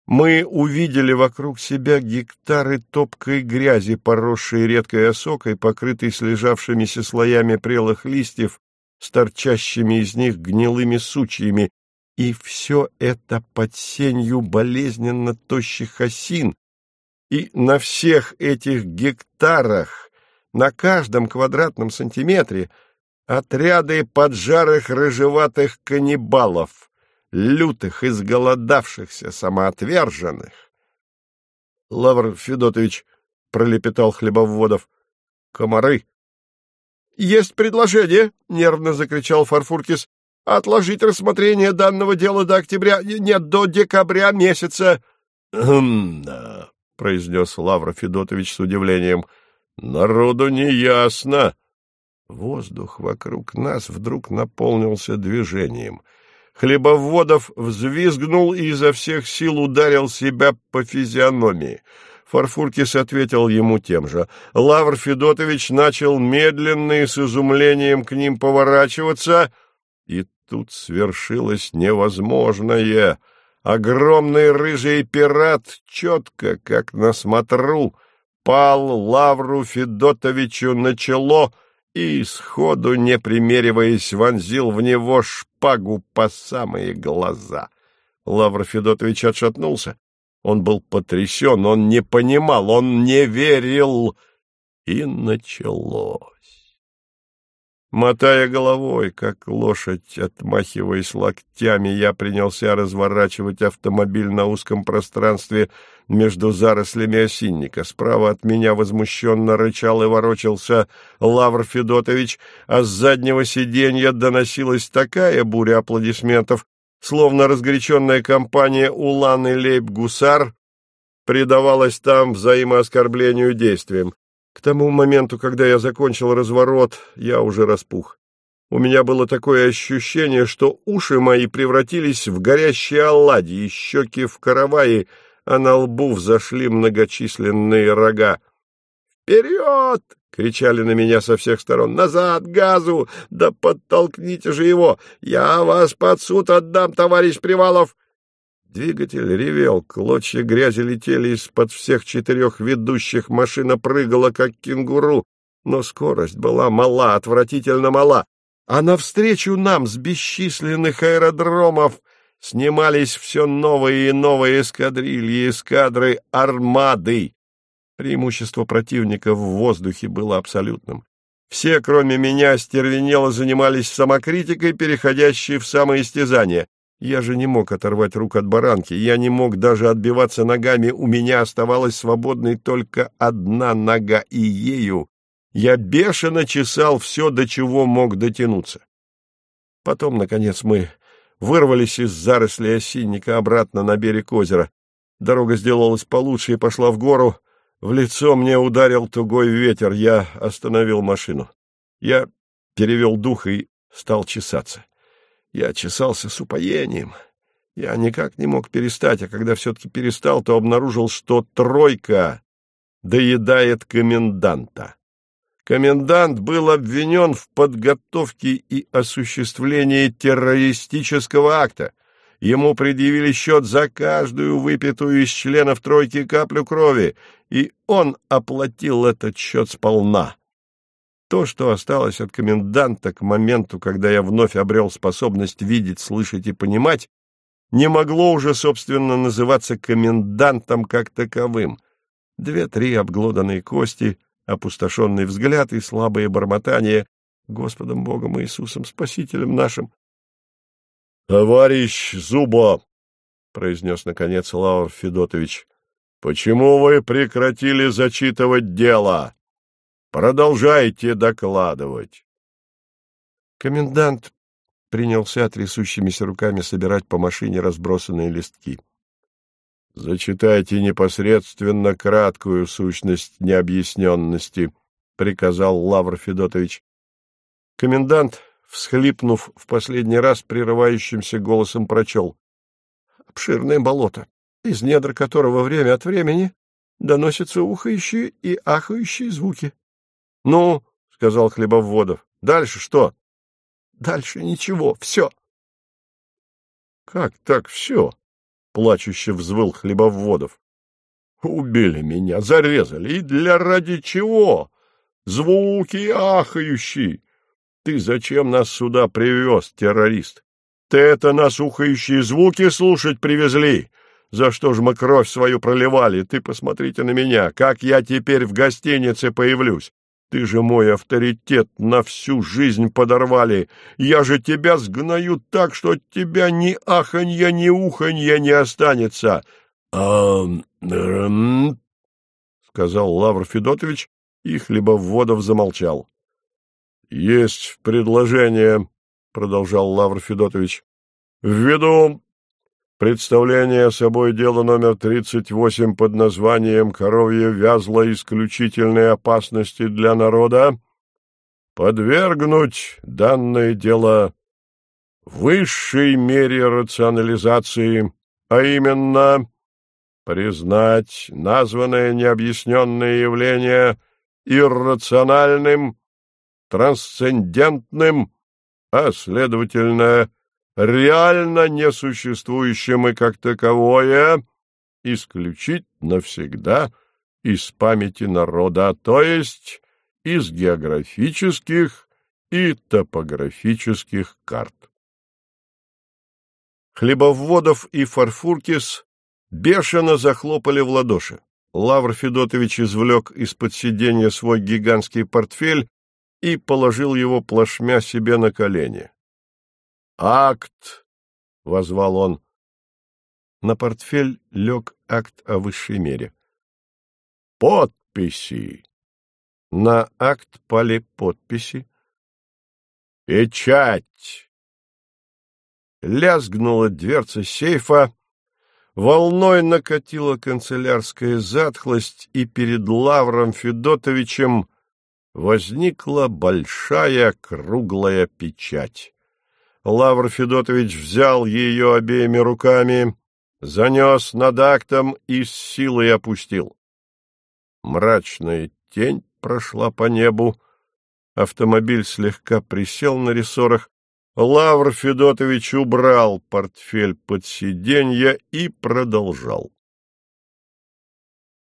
мы увидели вокруг себя гектары топкой грязи, поросшей редкой осокой, покрытой слежавшимися слоями прелых листьев, с торчащими из них гнилыми сучьями, и все это под сенью болезненно тощих осин. И на всех этих гектарах, на каждом квадратном сантиметре, отряды поджарых рыжеватых каннибалов — лютых, изголодавшихся, самоотверженных. — Лавр Федотович, — пролепетал Хлебоводов, — комары. — Есть предложение, — нервно закричал Фарфуркис, — отложить рассмотрение данного дела до октября, нет, до декабря месяца. — Да, — произнес Лавр Федотович с удивлением, — народу не ясно. Воздух вокруг нас вдруг наполнился движением — Хлебоводов взвизгнул и изо всех сил ударил себя по физиономии. Фарфуркис ответил ему тем же. Лавр Федотович начал медленно и с изумлением к ним поворачиваться, и тут свершилось невозможное. Огромный рыжий пират четко, как на смотру, пал Лавру Федотовичу на чело — и, сходу не примериваясь, вонзил в него шпагу по самые глаза. Лавр Федотович отшатнулся. Он был потрясен, он не понимал, он не верил. И началось. Мотая головой, как лошадь, отмахиваясь локтями, я принялся разворачивать автомобиль на узком пространстве между зарослями осинника. Справа от меня возмущенно рычал и ворочался Лавр Федотович, а с заднего сиденья доносилась такая буря аплодисментов, словно разгоряченная компания «Улан» и «Лейб-Гусар» предавалась там взаимооскорблению действиям. К тому моменту, когда я закончил разворот, я уже распух. У меня было такое ощущение, что уши мои превратились в горящие оладьи, щеки в караваи, а на лбу взошли многочисленные рога. «Вперед!» — кричали на меня со всех сторон. «Назад, газу! Да подтолкните же его! Я вас под суд отдам, товарищ Привалов!» Двигатель ревел, клочья грязи летели из-под всех четырех ведущих, машина прыгала, как кенгуру, но скорость была мала, отвратительно мала, а навстречу нам с бесчисленных аэродромов снимались все новые и новые эскадрильи, эскадры армады. Преимущество противника в воздухе было абсолютным. Все, кроме меня, стервенело занимались самокритикой, переходящей в самоистязание. Я же не мог оторвать рук от баранки, я не мог даже отбиваться ногами, у меня оставалась свободной только одна нога, и ею я бешено чесал все, до чего мог дотянуться. Потом, наконец, мы вырвались из зарослей осинника обратно на берег озера. Дорога сделалась получше и пошла в гору. В лицо мне ударил тугой ветер. Я остановил машину. Я перевел дух и стал чесаться. Я чесался с упоением. Я никак не мог перестать, а когда все-таки перестал, то обнаружил, что тройка доедает коменданта. Комендант был обвинен в подготовке и осуществлении террористического акта. Ему предъявили счет за каждую выпитую из членов тройки каплю крови, и он оплатил этот счет сполна. То, что осталось от коменданта к моменту, когда я вновь обрел способность видеть, слышать и понимать, не могло уже, собственно, называться комендантом как таковым. Две-три обглоданные кости, опустошенный взгляд и слабые бормотания Господом Богом Иисусом, Спасителем нашим. — Товарищ Зубо, — произнес, наконец, Лавр Федотович, — почему вы прекратили зачитывать дело? Продолжайте докладывать. Комендант принялся трясущимися руками собирать по машине разбросанные листки. — Зачитайте непосредственно краткую сущность необъясненности, — приказал Лавр Федотович. Комендант, всхлипнув в последний раз, прерывающимся голосом прочел. — Обширное болото, из недр которого время от времени доносятся ухающие и ахающие звуки. — Ну, — сказал Хлебоводов, — дальше что? — Дальше ничего, все. — Как так все? — плачуще взвыл Хлебоводов. — Убили меня, зарезали. И для ради чего? Звуки ахающие. Ты зачем нас сюда привез, террорист? Ты это нас ухающие звуки слушать привезли? За что ж мы кровь свою проливали? Ты посмотрите на меня, как я теперь в гостинице появлюсь. Ты же мой авторитет на всю жизнь подорвали. Я же тебя сгною так, что от тебя ни аханья, ни уханья не останется. — А... Сказал Лавр Федотович, и Хлебоводов замолчал. — Есть предложение, — продолжал Лавр Федотович. — Ввиду Представление собой дело номер 38 под названием «Коровье вязло исключительной опасности для народа» подвергнуть данное дело высшей мере рационализации, а именно признать названное необъясненное явление иррациональным, трансцендентным, а, следовательно, реально несуществующим и как таковое исключить навсегда из памяти народа, то есть из географических и топографических карт. Хлебоводов и Фарфуркис бешено захлопали в ладоши. Лавр Федотович извлек из-под сиденья свой гигантский портфель и положил его плашмя себе на колени. «Акт!» — возвал он. На портфель лег акт о высшей мере. «Подписи!» На акт пали подписи. «Печать!» Лязгнула дверца сейфа, волной накатила канцелярская затхлость, и перед Лавром Федотовичем возникла большая круглая печать. Лавр Федотович взял ее обеими руками, занес над актом и с силой опустил. Мрачная тень прошла по небу, автомобиль слегка присел на рессорах, Лавр Федотович убрал портфель под сиденье и продолжал.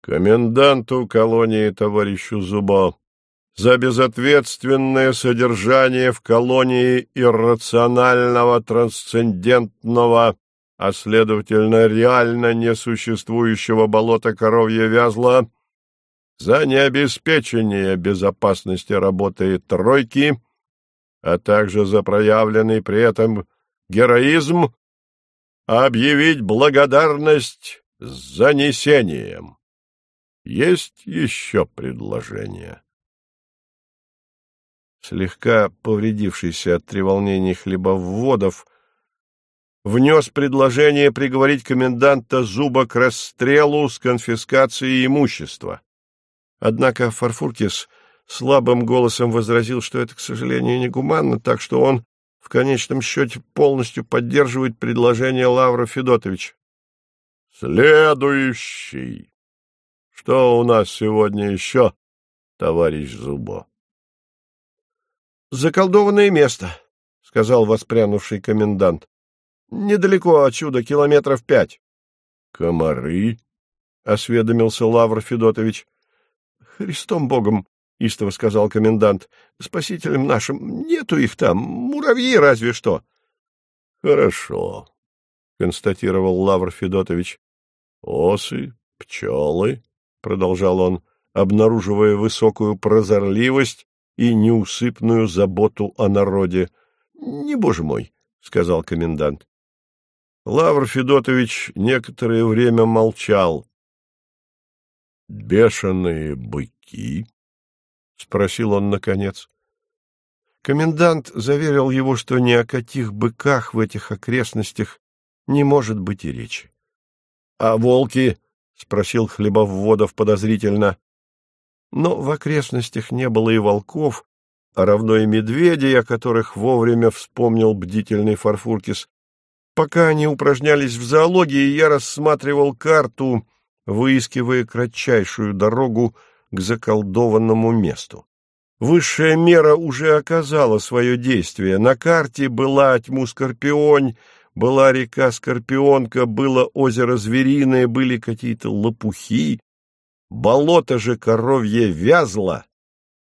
Коменданту колонии товарищу Зубо за безответственное содержание в колонии иррационального трансцендентного, а следовательно реально несуществующего болота коровья вязла, за необеспечение безопасности работы тройки, а также за проявленный при этом героизм, объявить благодарность с занесением. Есть еще предложение. Слегка повредившийся от треволнений хлебоводов, внес предложение приговорить коменданта Зуба к расстрелу с конфискацией имущества. Однако Фарфуркис слабым голосом возразил, что это, к сожалению, негуманно, так что он в конечном счете полностью поддерживает предложение Лавра Федотовича. Следующий. Что у нас сегодня еще, товарищ Зубо? Заколдованное место, — сказал воспрянувший комендант. Недалеко отсюда, километров пять. — Комары? — осведомился Лавр Федотович. — Христом Богом, — истово сказал комендант, — спасителем нашим. Нету их там, муравьи разве что. — Хорошо, — констатировал Лавр Федотович. — Осы, пчелы, — продолжал он, обнаруживая высокую прозорливость и неусыпную заботу о народе. — Не, боже мой, — сказал комендант. Лавр Федотович некоторое время молчал. — Бешеные быки? — спросил он наконец. Комендант заверил его, что ни о каких быках в этих окрестностях не может быть и речи. — А волки? — спросил Хлебовводов подозрительно. Но в окрестностях не было и волков, а равно и медведей, о которых вовремя вспомнил бдительный Фарфуркис. Пока они упражнялись в зоологии, я рассматривал карту, выискивая кратчайшую дорогу к заколдованному месту. Высшая мера уже оказала свое действие. На карте была тьму Скорпионь, была река Скорпионка, было озеро Звериное, были какие-то лопухи. Болото же коровье вязло,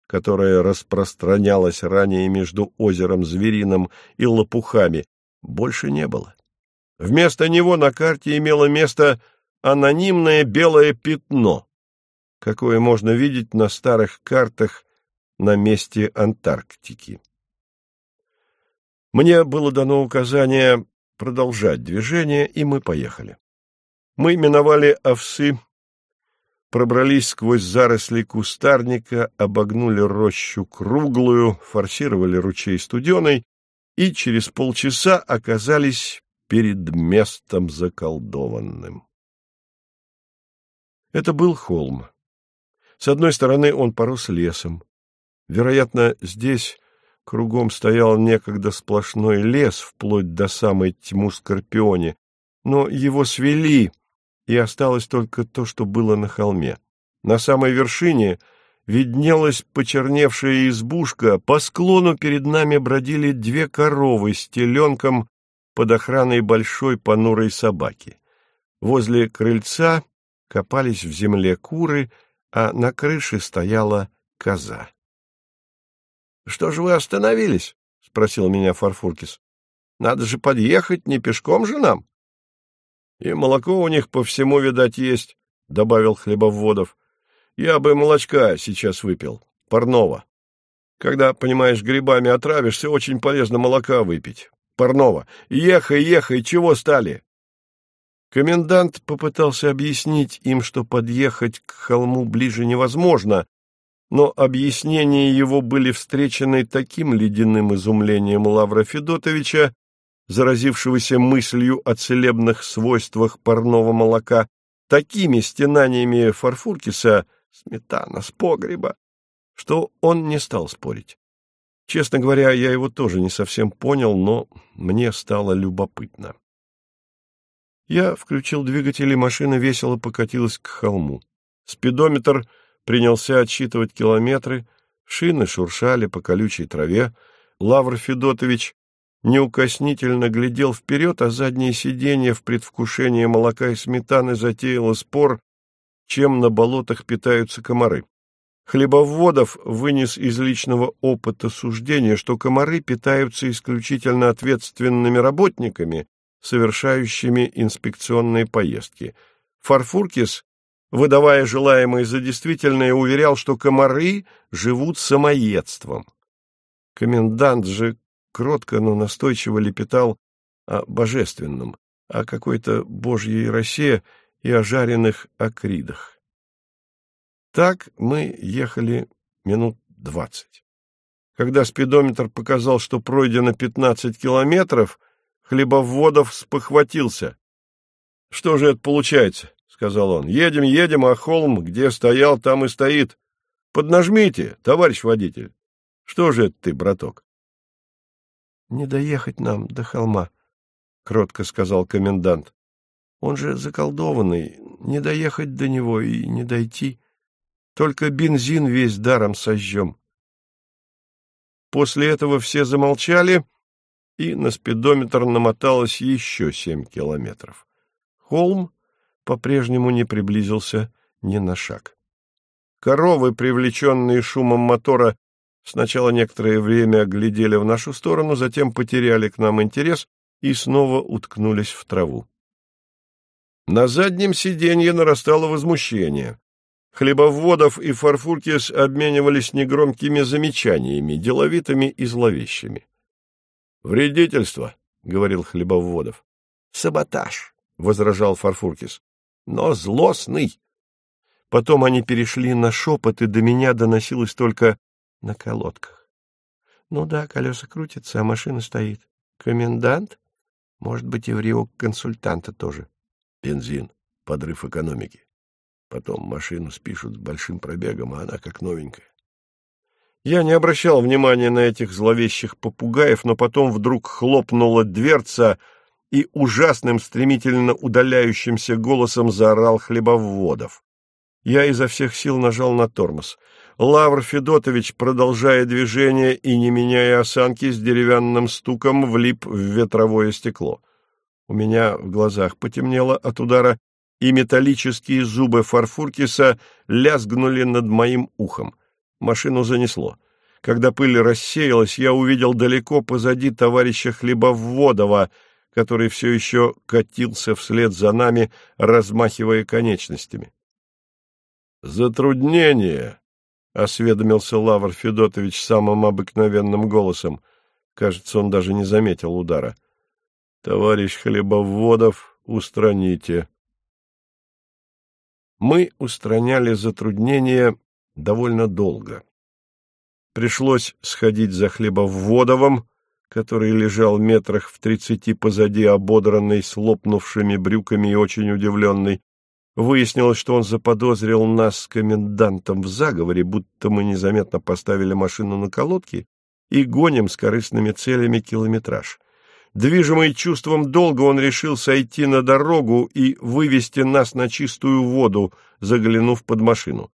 которое распространялось ранее между озером Звериным и лопухами, больше не было. Вместо него на карте имело место анонимное белое пятно, какое можно видеть на старых картах на месте Антарктики. Мне было дано указание продолжать движение, и мы поехали. Мы миновали овсы, пробрались сквозь заросли кустарника, обогнули рощу круглую, форсировали ручей студеной и через полчаса оказались перед местом заколдованным. Это был холм. С одной стороны он порос лесом. Вероятно, здесь кругом стоял некогда сплошной лес, вплоть до самой тьму Скорпионе, но его свели, и осталось только то, что было на холме. На самой вершине — виднелась почерневшая избушка, по склону перед нами бродили две коровы с теленком под охраной большой понурой собаки. Возле крыльца копались в земле куры, а на крыше стояла коза. — Что же вы остановились? — спросил меня Фарфуркис. — Надо же подъехать, не пешком же нам. — И молоко у них по всему, видать, есть, — добавил Хлебоводов. Я бы молочка сейчас выпил, парного. Когда, понимаешь, грибами отравишься, очень полезно молока выпить. Парного. Ехай, ехай, чего стали? Комендант попытался объяснить им, что подъехать к холму ближе невозможно, но объяснения его были встречены таким ледяным изумлением Лавра Федотовича, заразившегося мыслью о целебных свойствах парного молока, такими стенаниями Фарфуркиса, сметана с погреба, что он не стал спорить. Честно говоря, я его тоже не совсем понял, но мне стало любопытно. Я включил двигатель, и машина весело покатилась к холму. Спидометр принялся отсчитывать километры, шины шуршали по колючей траве. Лавр Федотович неукоснительно глядел вперед, а заднее сиденье в предвкушении молока и сметаны затеяло спор чем на болотах питаются комары. Хлебоводов вынес из личного опыта суждение, что комары питаются исключительно ответственными работниками, совершающими инспекционные поездки. Фарфуркис выдавая желаемое за действительное, уверял, что комары живут самоедством. Комендант же кротко, но настойчиво лепетал о божественном, о какой-то божьей росе и о жареных акридах. Так мы ехали минут двадцать. Когда спидометр показал, что пройдено пятнадцать километров, Хлебоводов спохватился. — Что же это получается? — сказал он. — Едем, едем, а холм, где стоял, там и стоит. Поднажмите, товарищ водитель. Что же это ты, браток? — Не доехать нам до холма, — кротко сказал комендант. — Он же заколдованный, не доехать до него и не дойти. Только бензин весь даром сожжем. После этого все замолчали, и на спидометр намоталось еще семь километров. Холм по-прежнему не приблизился ни на шаг. Коровы, привлеченные шумом мотора, сначала некоторое время глядели в нашу сторону, затем потеряли к нам интерес и снова уткнулись в траву. На заднем сиденье нарастало возмущение. Хлебоводов и Фарфуркис обменивались негромкими замечаниями, деловитыми и зловещими. «Вредительство», — говорил Хлебоводов. «Саботаж», — возражал Фарфуркис. «Но злостный». Потом они перешли на шепот, и до меня доносилось только на колодках. «Ну да, колеса крутятся, а машина стоит. Комендант? Может быть, и в Рио консультанта тоже. Бензин, подрыв экономики. Потом машину спишут с большим пробегом, а она как новенькая. Я не обращал внимания на этих зловещих попугаев, но потом вдруг хлопнула дверца, и ужасным, стремительно удаляющимся голосом заорал хлебоводов. Я изо всех сил нажал на тормоз. Лавр Федотович, продолжая движение и не меняя осанки, с деревянным стуком влип в ветровое стекло. У меня в глазах потемнело от удара, и металлические зубы Фарфуркиса лязгнули над моим ухом. Машину занесло. Когда пыль рассеялась, я увидел далеко позади товарища Хлебоводова, который все еще катился вслед за нами, размахивая конечностями. «Затруднение!» — осведомился Лавр Федотович самым обыкновенным голосом. Кажется, он даже не заметил удара. «Товарищ Хлебоводов, устраните!» Мы устраняли затруднения довольно долго. Пришлось сходить за хлебоводовым, который лежал метрах в тридцати позади, ободранный, с лопнувшими брюками и очень удивленный. Выяснилось, что он заподозрил нас с комендантом в заговоре, будто мы незаметно поставили машину на колодки и гоним с корыстными целями километраж. Движимый чувством долга, он решил сойти на дорогу и вывести нас на чистую воду, заглянув под машину.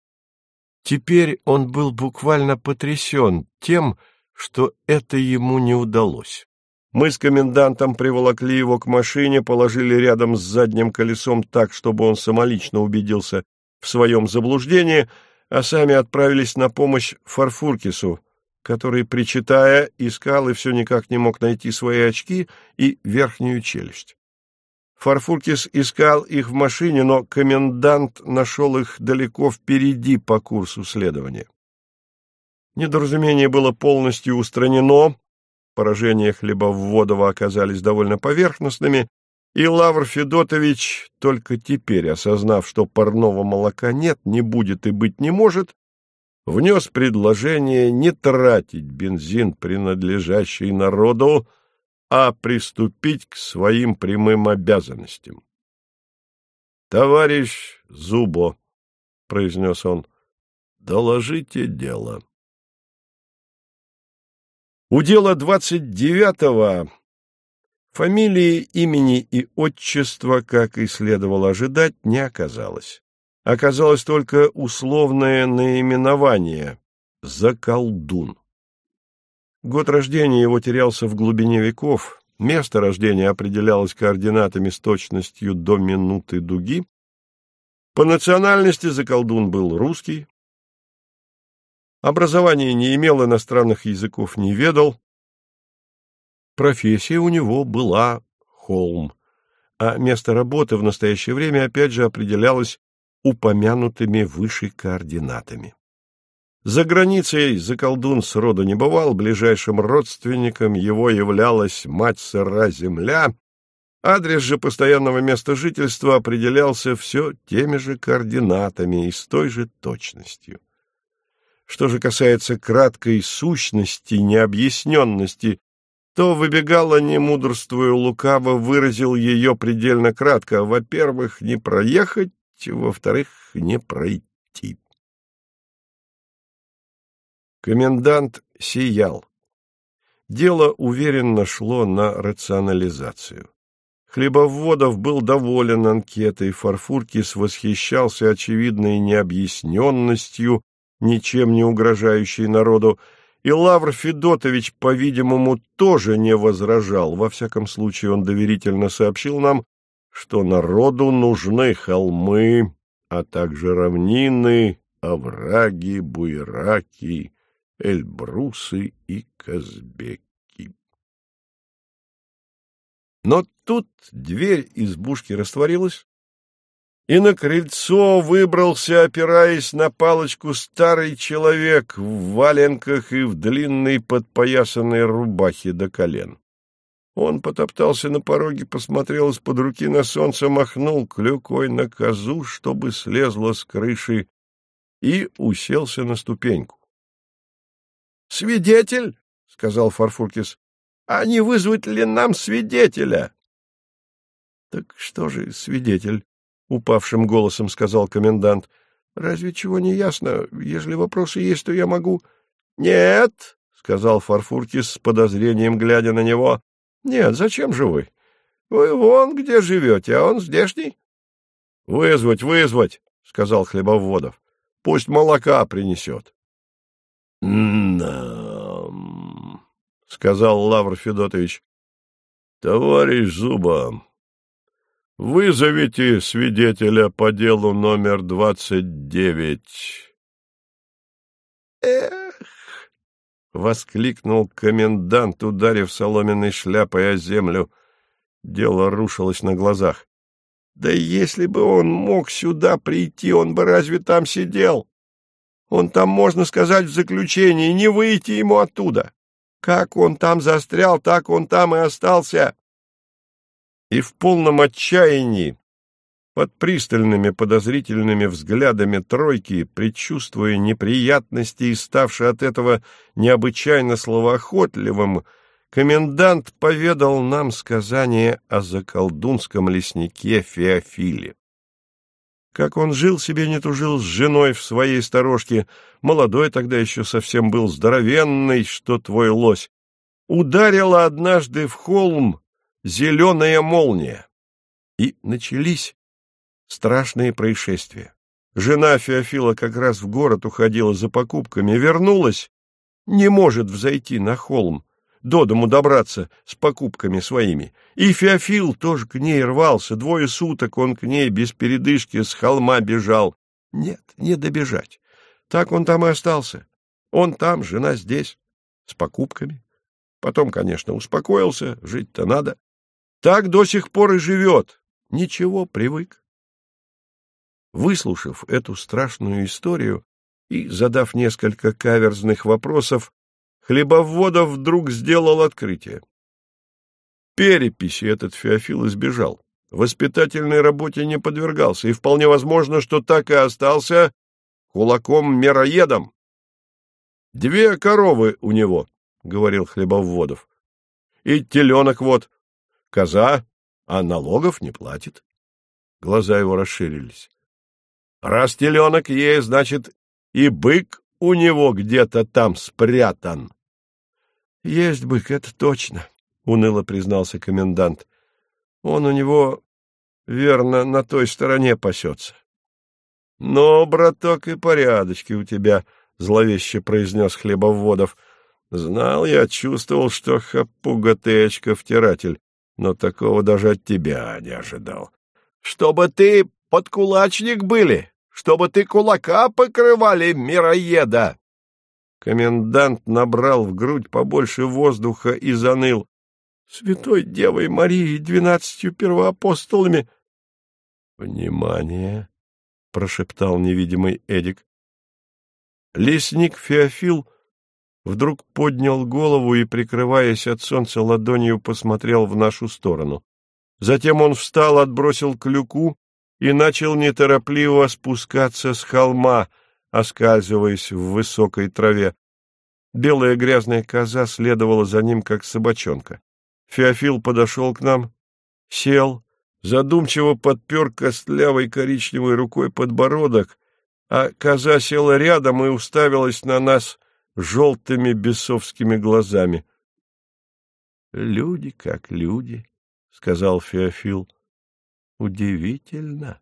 Теперь он был буквально потрясен тем, что это ему не удалось. Мы с комендантом приволокли его к машине, положили рядом с задним колесом так, чтобы он самолично убедился в своем заблуждении, а сами отправились на помощь Фарфуркису, который, причитая, искал и все никак не мог найти свои очки и верхнюю челюсть. Фарфуркис искал их в машине, но комендант нашел их далеко впереди по курсу следования. Недоразумение было полностью устранено, поражения Хлебоводова оказались довольно поверхностными, и Лавр Федотович, только теперь осознав, что парного молока нет, не будет и быть не может, внес предложение не тратить бензин, принадлежащий народу, а приступить к своим прямым обязанностям. — Товарищ Зубо, — произнес он, — доложите дело. У дела двадцать девятого фамилии, имени и отчества, как и следовало ожидать, не оказалось оказалось только условное наименование — «Заколдун». Год рождения его терялся в глубине веков, место рождения определялось координатами с точностью до минуты дуги. По национальности заколдун был русский, образования не имел, иностранных языков не ведал. Профессия у него была холм, а место работы в настоящее время опять же определялось упомянутыми выше координатами. За границей заколдун сроду не бывал, ближайшим родственником его являлась мать сыра земля, адрес же постоянного места жительства определялся все теми же координатами и с той же точностью. Что же касается краткой сущности, необъясненности, то выбегало, не мудрствуя лукаво, выразил ее предельно кратко. Во-первых, не проехать, во-вторых, не пройти. Комендант сиял. Дело уверенно шло на рационализацию. Хлебоводов был доволен анкетой, Фарфуркис восхищался очевидной необъясненностью, ничем не угрожающей народу, и Лавр Федотович, по-видимому, тоже не возражал. Во всяком случае, он доверительно сообщил нам, что народу нужны холмы, а также равнины, овраги, буераки, Эльбрусы и Казбеки. Но тут дверь избушки растворилась, и на крыльцо выбрался, опираясь на палочку, старый человек в валенках и в длинной подпоясанной рубахе до колен. Он потоптался на пороге, посмотрел из-под руки на солнце, махнул клюкой на козу, чтобы слезла с крыши, и уселся на ступеньку. — Свидетель, — сказал Фарфуркис, — а не вызвать ли нам свидетеля? — Так что же свидетель? — упавшим голосом сказал комендант. — Разве чего не ясно? Если вопросы есть, то я могу... — Нет, — сказал Фарфуркис с подозрением, глядя на него. — Нет, зачем же вы? Вы вон где живете, а он здешний. — Вызвать, вызвать, — сказал Хлебоводов. — Пусть молока принесет. — сказал Лавр Федотович. — Товарищ Зуба, вызовите свидетеля по делу номер двадцать девять. — Эх! — воскликнул комендант, ударив соломенной шляпой о землю. Дело рушилось на глазах. — Да если бы он мог сюда прийти, он бы разве там сидел? Он там, можно сказать, в заключении, не выйти ему оттуда. Как он там застрял, так он там и остался. И в полном отчаянии, под пристальными подозрительными взглядами тройки, предчувствуя неприятности и ставший от этого необычайно словоохотливым, комендант поведал нам сказание о заколдунском леснике Феофиле. Как он жил себе, не тужил с женой в своей сторожке, молодой тогда еще совсем был здоровенный, что твой лось, ударила однажды в холм зеленая молния. И начались страшные происшествия. Жена Феофила как раз в город уходила за покупками, вернулась, не может взойти на холм, до дому добраться с покупками своими. И Феофил тоже к ней рвался, двое суток он к ней без передышки с холма бежал. Нет, не добежать. Так он там и остался. Он там, жена здесь, с покупками. Потом, конечно, успокоился, жить-то надо. Так до сих пор и живет. Ничего, привык. Выслушав эту страшную историю и задав несколько каверзных вопросов, Хлебоводов вдруг сделал открытие. Переписи этот Феофил избежал. Воспитательной работе не подвергался, и вполне возможно, что так и остался кулаком-мероедом. — Две коровы у него, — говорил Хлебоводов. — И теленок вот, коза, а налогов не платит. Глаза его расширились. — Раз теленок есть, значит, и бык у него где-то там спрятан. — Есть бык, это точно, — уныло признался комендант. — Он у него, верно, на той стороне пасется. — Но, браток, и порядочки у тебя, — зловеще произнес Хлебоводов. — Знал я, чувствовал, что хапуга ты очко-втиратель, но такого даже от тебя не ожидал. — Чтобы ты подкулачник были, чтобы ты кулака покрывали, мироеда! Комендант набрал в грудь побольше воздуха и заныл. — Святой Девой Марией двенадцатью первоапостолами... — Внимание! — прошептал невидимый Эдик. Лесник Феофил вдруг поднял голову и, прикрываясь от солнца ладонью, посмотрел в нашу сторону. Затем он встал, отбросил клюку и начал неторопливо спускаться с холма, оскальзываясь в высокой траве. Белая грязная коза следовала за ним, как собачонка. Феофил подошел к нам, сел, задумчиво подпер костлявой коричневой рукой подбородок, а коза села рядом и уставилась на нас желтыми бесовскими глазами. — Люди как люди, — сказал Феофил. — Удивительно.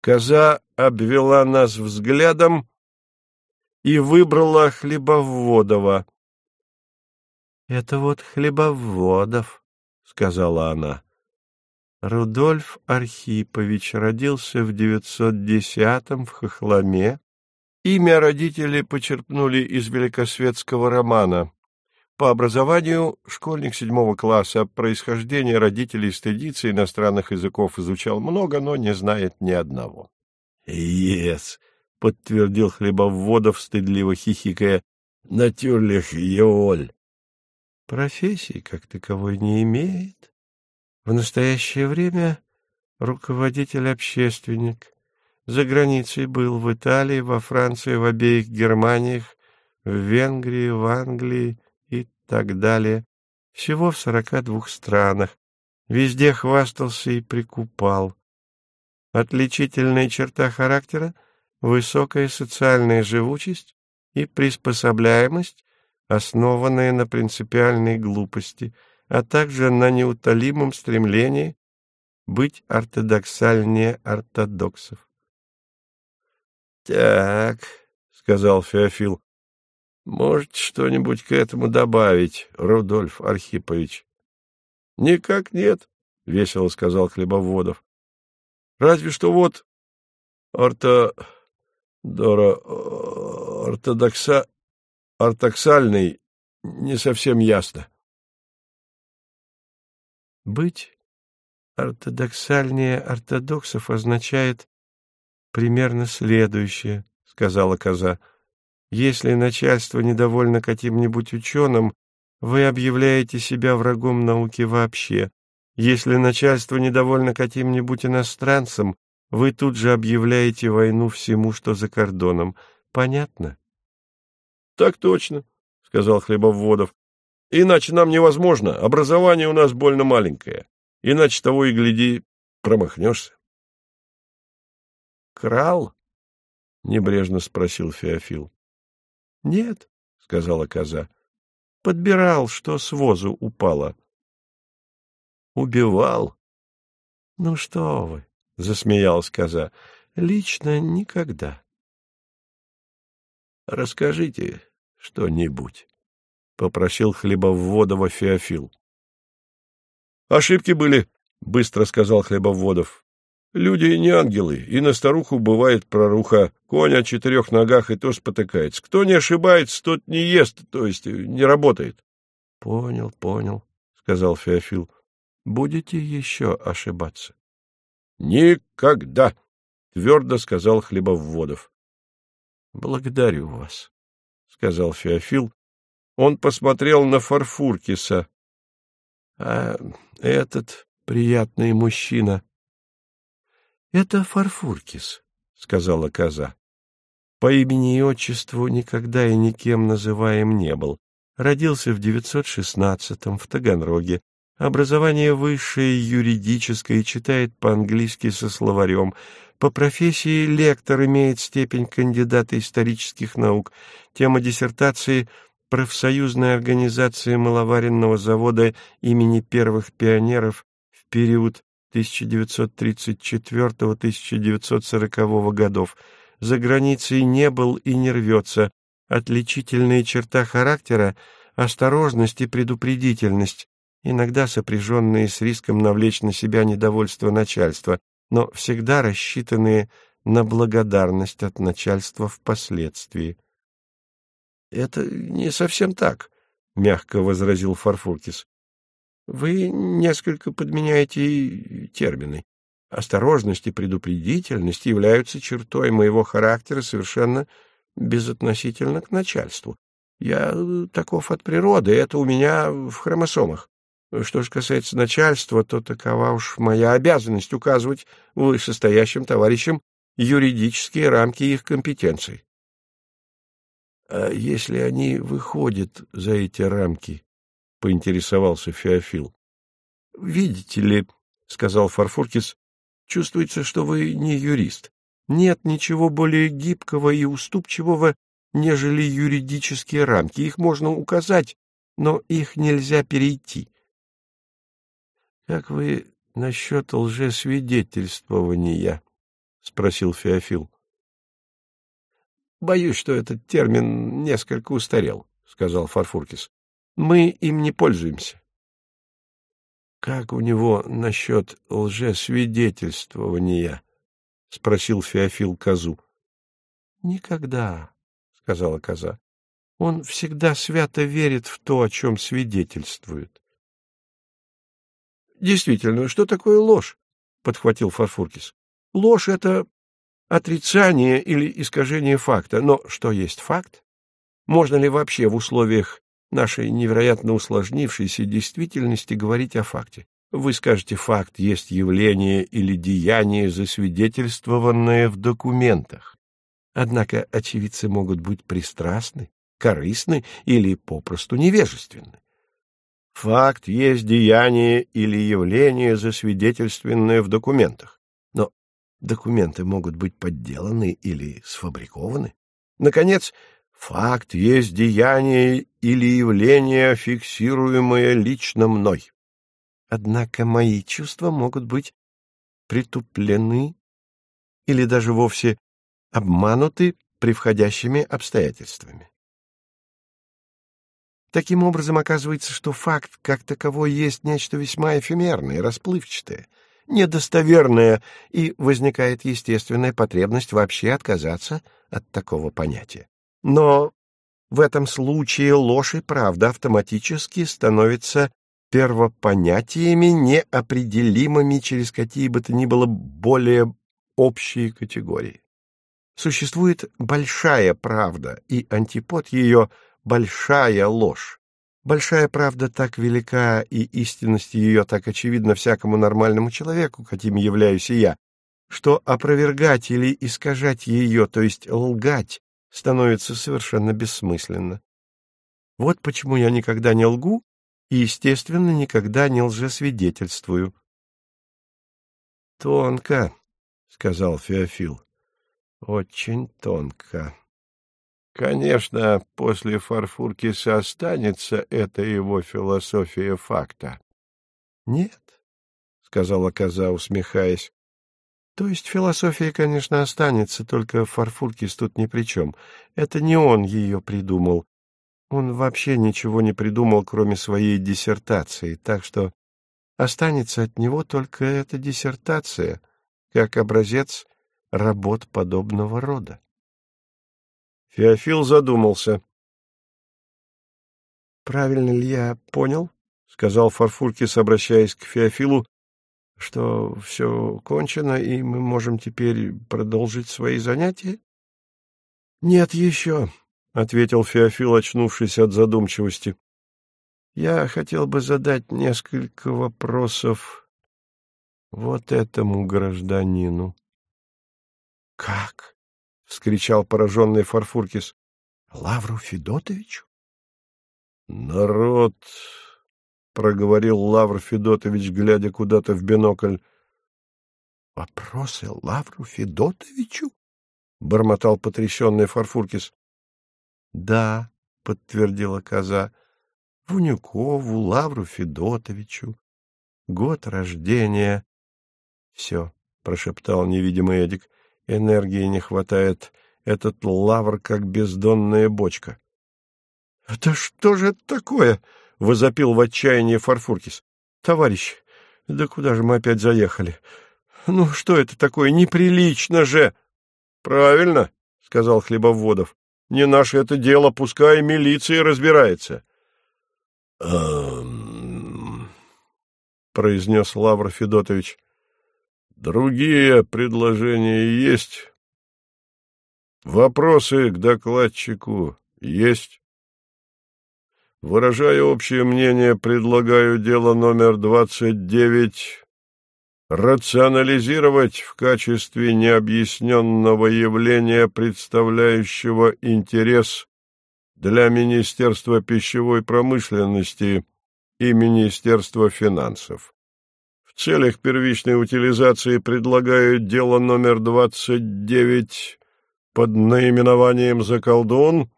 Коза обвела нас взглядом и выбрала Хлебоводова. — Это вот Хлебоводов, — сказала она. Рудольф Архипович родился в 910-м в Хохломе. Имя родители почерпнули из великосветского романа. По образованию школьник седьмого класса, происхождение родителей стыдится, иностранных языков изучал много, но не знает ни одного. «Ес!» — подтвердил Хлебоводов, стыдливо хихикая. «Натюрлих Йоль!» Профессии как таковой не имеет. В настоящее время руководитель-общественник. За границей был в Италии, во Франции, в обеих Германиях, в Венгрии, в Англии и так далее. Всего в сорока двух странах. Везде хвастался и прикупал. Отличительная черта характера — высокая социальная живучесть и приспособляемость, основанная на принципиальной глупости — а также на неутолимом стремлении быть ортодоксальнее ортодоксов. — Так, — сказал Феофил, — может, что-нибудь к этому добавить, Рудольф Архипович? — Никак нет, — весело сказал Хлебоводов. — Разве что вот орто... Дора... ортодокса... ортоксальный не совсем ясно. Быть ортодоксальнее ортодоксов означает примерно следующее, — сказала коза. Если начальство недовольно каким-нибудь ученым, вы объявляете себя врагом науки вообще. Если начальство недовольно каким-нибудь иностранцем, вы тут же объявляете войну всему, что за кордоном. Понятно? — Так точно, — сказал Хлебоводов. Иначе нам невозможно, образование у нас больно маленькое. Иначе того и гляди, промахнешься. — Крал? — небрежно спросил Феофил. — Нет, — сказала коза. — Подбирал, что с возу упало. — Убивал? — Ну что вы, — засмеялась коза, — лично никогда. — Расскажите что-нибудь попросил Хлебоводова Феофил. Ошибки были, быстро сказал Хлебоводов. Люди не ангелы, и на старуху бывает проруха. Конь о четырех ногах и то спотыкается. Кто не ошибается, тот не ест, то есть не работает. — Понял, понял, — сказал Феофил. — Будете еще ошибаться? — Никогда, — твердо сказал Хлебоводов. — Благодарю вас, — сказал Феофил он посмотрел на Фарфуркиса. — А этот приятный мужчина... — Это Фарфуркис, — сказала коза. По имени и отчеству никогда и никем называем не был. Родился в 916-м в Таганроге. Образование высшее, юридическое, читает по-английски со словарем. По профессии лектор имеет степень кандидата исторических наук. Тема диссертации — профсоюзная организация маловаренного завода имени первых пионеров в период 1934-1940 годов. За границей не был и не рвется. Отличительная черта характера — осторожность и предупредительность, иногда сопряженные с риском навлечь на себя недовольство начальства, но всегда рассчитанные на благодарность от начальства впоследствии. — Это не совсем так, — мягко возразил Фарфуркис. — Вы несколько подменяете термины. Осторожность и предупредительность являются чертой моего характера совершенно безотносительно к начальству. Я таков от природы, это у меня в хромосомах. Что же касается начальства, то такова уж моя обязанность указывать вышестоящим товарищам юридические рамки их компетенций. — А если они выходят за эти рамки? — поинтересовался Феофил. — Видите ли, — сказал Фарфуркис, — чувствуется, что вы не юрист. Нет ничего более гибкого и уступчивого, нежели юридические рамки. Их можно указать, но их нельзя перейти. — Как вы насчет лжесвидетельствования? — спросил Феофил. — Боюсь, что этот термин несколько устарел, — сказал Фарфуркис. — Мы им не пользуемся. — Как у него насчет лжесвидетельствования? — спросил Феофил козу. — Никогда, — сказала коза. — Он всегда свято верит в то, о чем свидетельствует. — Действительно, что такое ложь? — подхватил Фарфуркис. Ложь — это отрицание или искажение факта. Но что есть факт? Можно ли вообще в условиях нашей невероятно усложнившейся действительности говорить о факте? Вы скажете, факт есть явление или деяние, засвидетельствованное в документах. Однако очевидцы могут быть пристрастны, корыстны или попросту невежественны. Факт есть деяние или явление, засвидетельствованное в документах. Документы могут быть подделаны или сфабрикованы. Наконец, факт есть деяние или явление, фиксируемое лично мной. Однако мои чувства могут быть притуплены или даже вовсе обмануты превходящими обстоятельствами. Таким образом, оказывается, что факт как таковой есть нечто весьма эфемерное, расплывчатое — недостоверное, и возникает естественная потребность вообще отказаться от такого понятия. Но в этом случае ложь и правда автоматически становятся первопонятиями, неопределимыми через какие бы то ни было более общие категории. Существует большая правда, и антипод ее — большая ложь. Большая правда так велика, и истинность ее так очевидна всякому нормальному человеку, каким являюсь и я, что опровергать или искажать ее, то есть лгать, становится совершенно бессмысленно. Вот почему я никогда не лгу и, естественно, никогда не лжесвидетельствую. — Тонко, — сказал Феофил, — очень тонко. Конечно, после Фарфуркиса останется эта его философия факта. — Нет, — сказала коза, усмехаясь. — То есть философия, конечно, останется, только Фарфуркис тут ни при чем. Это не он ее придумал. Он вообще ничего не придумал, кроме своей диссертации, так что останется от него только эта диссертация, как образец работ подобного рода. Феофил задумался. — Правильно ли я понял, — сказал Фарфуркис, обращаясь к Феофилу, — что все кончено, и мы можем теперь продолжить свои занятия? — Нет еще, — ответил Феофил, очнувшись от задумчивости. — Я хотел бы задать несколько вопросов вот этому гражданину. — Как? — вскричал пораженный Фарфуркис. — Лавру Федотовичу? — Народ! — проговорил Лавр Федотович, глядя куда-то в бинокль. — Вопросы Лавру Федотовичу? — бормотал потрясенный Фарфуркис. — Да, — подтвердила коза, — Вунюкову Лавру Федотовичу. Год рождения. — Все, — прошептал невидимый Эдик. Энергии не хватает. Этот лавр как бездонная бочка. — Это что же это такое? — возопил в отчаянии Фарфуркис. — Товарищ, да куда же мы опять заехали? Ну, что это такое? Неприлично же! — Правильно, — сказал Хлебоводов. — Не наше это дело, пускай милиция разбирается. — произнес Лавр Федотович. Другие предложения есть? Вопросы к докладчику есть? Выражая общее мнение, предлагаю дело номер 29 рационализировать в качестве необъясненного явления, представляющего интерес для Министерства пищевой промышленности и Министерства финансов. В целях первичной утилизации предлагаю дело номер 29 под наименованием «Заколдун»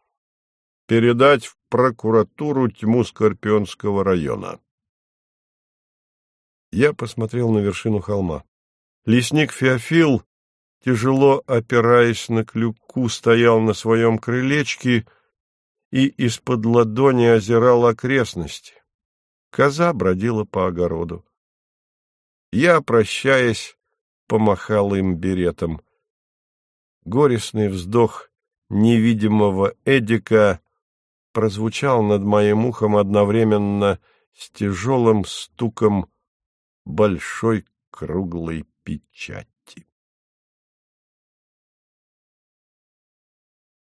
передать в прокуратуру тьму Скорпионского района. Я посмотрел на вершину холма. Лесник Феофил, тяжело опираясь на клюку, стоял на своем крылечке и из-под ладони озирал окрестности. Коза бродила по огороду. Я, прощаясь, помахал им беретом. Горестный вздох невидимого Эдика прозвучал над моим ухом одновременно с тяжелым стуком большой круглой печати.